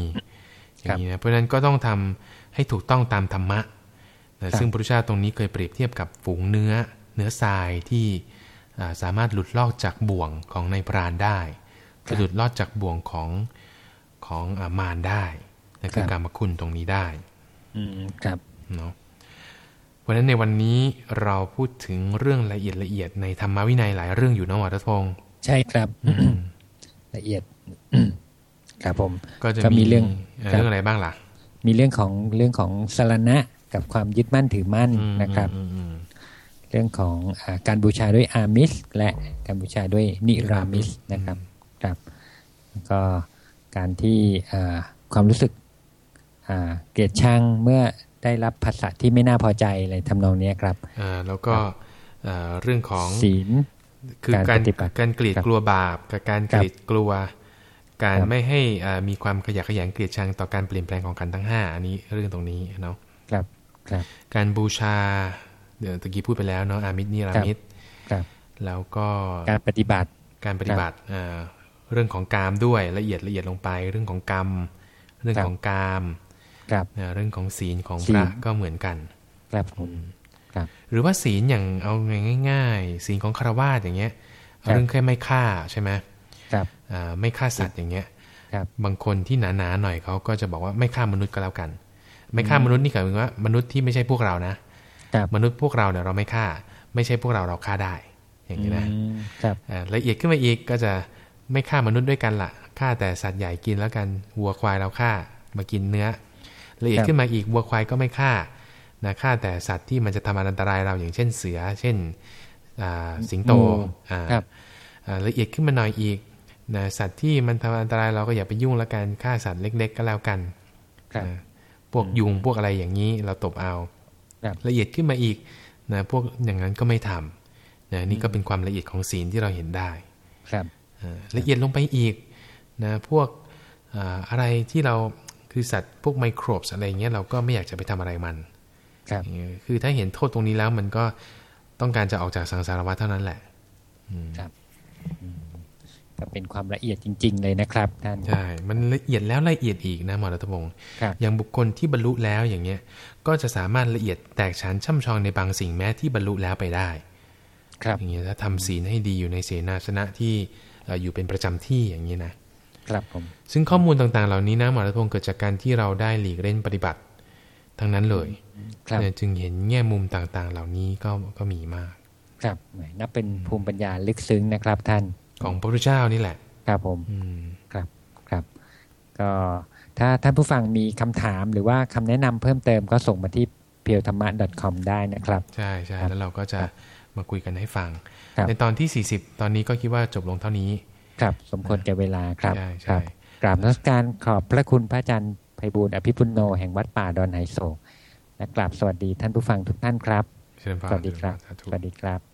อย่างนี้นะเพราะฉะนั้นก็ต้องทำให้ถูกต้องตามธรรมะนะซึ่งพระพุทธเจ้าตรงนี้เคยเปรียบเทียบกับฝูงเนื้อเนื้อทรายที่อ่าสามารถหลุดลอกจากบ่วงของในายพรานได้ครับหลุดลอดจากบ่วงของของอามารได้นั่นคือครับกรรมคุณตรงนี้ได้ อืมครับเนาะ เพราะฉะนั้นในวันนี้เราพูดถึงเรื่องละเอียดละเอียดในธรรมวินัยหลายเรื่องอยู่นะหมอรัตพงศ์ใช่ครับละเอียดครับผมก็จะก็มีเรื่องเอ่อครับเรื่องอะไรบ้างล่ะ มีเรื่องของเรื่องของสารณะกับความยึดมั่นถือมั่นอืมนะครับอืมอืมเรื่องของอาการบูชาด้วยอามิส และการบูชาด้วยนิรามิสนะครับครับแล้วก็การที่อ่าความรู้สึกอ่าเกลียดชังเมื่อได้รับภาษาที่ไม่น่าพอใจอะไรทำนองเนี้ยครับอ่าแล้วก็เอ่อเรื่องของศีลคือการการปฏิบัติการเกลียดครับกลัวบาปกับการครัเกบลียดกลัว การครับไม่ให้อ่ามีความขยะแขยงเกลียดชังต่อการเปลี่ยนแปลงของขันธ์ทั้งห้าอันนี้เรื่องตรงนี้เนาะครับครับ การบูชาเดี๋ยวตะกี้พูดไปแล้วเนาะอามิตรนิรามิตรครับ แล้วก็การปฏิบัติการปฏิบัติอ่าเรื่องของกามด้วยละเอียดละเอียดลงไป เรื่องของกรรม เรื่องครับของกาม ครับอ่าเรื่องของศีลของศีพลระก็เหมือนกันครับผมครับหรือว่าศีลอย่างเอาง่าย ๆ ศีลของคารวาสอย่างเงี้ยเอาครับเรื่องแค่ไม่ฆ่าใช่ไหมครับอ่าไม่ฆ่าสัตว์อย่างเงี้ยครับบางคนที่หนาๆหน่อยเขาก็จะบอกว่าไม่ฆ่ามนุษย์ก็แล้วกัน ไม่ฆ่ามนุษย์นี่หมายถึงว่ามนุษย์ที่ไม่ใช่พวกเรานะครับมนุษย์พวกเราเนี่ยเราไม่ฆ่า ไม่ใช่พวกเราเราฆ่าได้ อย่างนี้นะอืมครับอ่าละเอียดขึ้นมาอีกก็จะไม่ฆ่ามนุษย์ด้วยกันละฆ่าแต่สัตว์ใหญ่กินแล้วกันวัวควายเราฆ่ามากินเนื้อ ละเอียดครับขึ้นมาอีกวัวควายก็ไม่ฆ่านะฆ่าแต่สัตว์ที่มันจะทำอันตรายเราอย่างเช่นเสือ เช่นอ่าสิงโตงูอ่าครับอ่าละเอียดขึ้นมาหน่อยอีกนะสัตว์ที่มันทำอันตรายเราก็อย่าไปยุ่งแล้วกันฆ่าสัตว์เล็ก ๆ ก็แล้วกันครับนะพวกยุงพวกอะไรอย่างนี้เราตบเอาครับละเอียดขึ้นมาอีกนะพวกอย่างนั้นก็ไม่ทำนะนี่ก็เป็นความละเอียดของศีลที่เราเห็นได้ครับอ่าละเอียดลงไปอีกนะพวกอ่าอะไรที่เรา คือสัตว์พวกไมโครบอะไรเงี้ยเราก็ไม่อยากจะไปทำอะไรมันครับอย่างเงี้ยคือถ้าเห็นโทษตรงนี้แล้วมันก็ต้องการจะออกจากสังสารวัฏเท่านั้นแหละครับอืมก็เป็นความละเอียดจริง ๆ เลยนะครับท่านใช่มันละเอียดแล้วละเอียดอีกนะหมอรัตพงศ์ครับอย่างบุคคลที่บรรลุแล้วอย่างเงี้ย ก็จะสามารถละเอียดแตกฉานช่ำชองในบางสิ่งแม้ที่บรรลุแล้วไปได้ ครับอย่างเงี้ยถ้าทำศีลให้ดีอยู่ในเสนาสนะที่เอ่ออยู่เป็นประจำที่อย่างนี้นะ ครับผมซึ่งข้อมูลต่างๆ เหล่านี้นะหมอรัตพงศ์เกิดจากการที่เราได้หลีกเล่นปฏิบัติทั้งนั้นเลยครับเนี่ยจึงเห็นแง่มุมต่างๆ เหล่านี้ก็ก็มีมาก ครับแหมนับเป็นภูมิปัญญาลึกซึ้งนะครับ ท่านของพระพุทธเจ้านี่แหละ ครับผมอืมครับครับ ก็ถ้าท่านผู้ฟังมีคำถามหรือว่าคำแนะนำเพิ่มเติมก็ส่งมาที่ p e e l t h a m a c o m ได้นะครับ ใช่ใช่ครับแล้วเราก็จะครับมาคุยกันให้ฟังครับในตอนที่ 40 ตอนนี้ก็คิดว่าจบลงเท่านี้ ครับ สมควรแก่เวลาครับใช่ครัใช่บกราบนมัสการขอบพระคุณพระอาจารย์ไพบูลย์อภิปุโนแห่งวัดป่าดอนไหโศกและกราบสวัสดีท่านผู้ฟังทุกท่านครับเชิญฟังสวัสดีครับสาธุสวัสดีครับ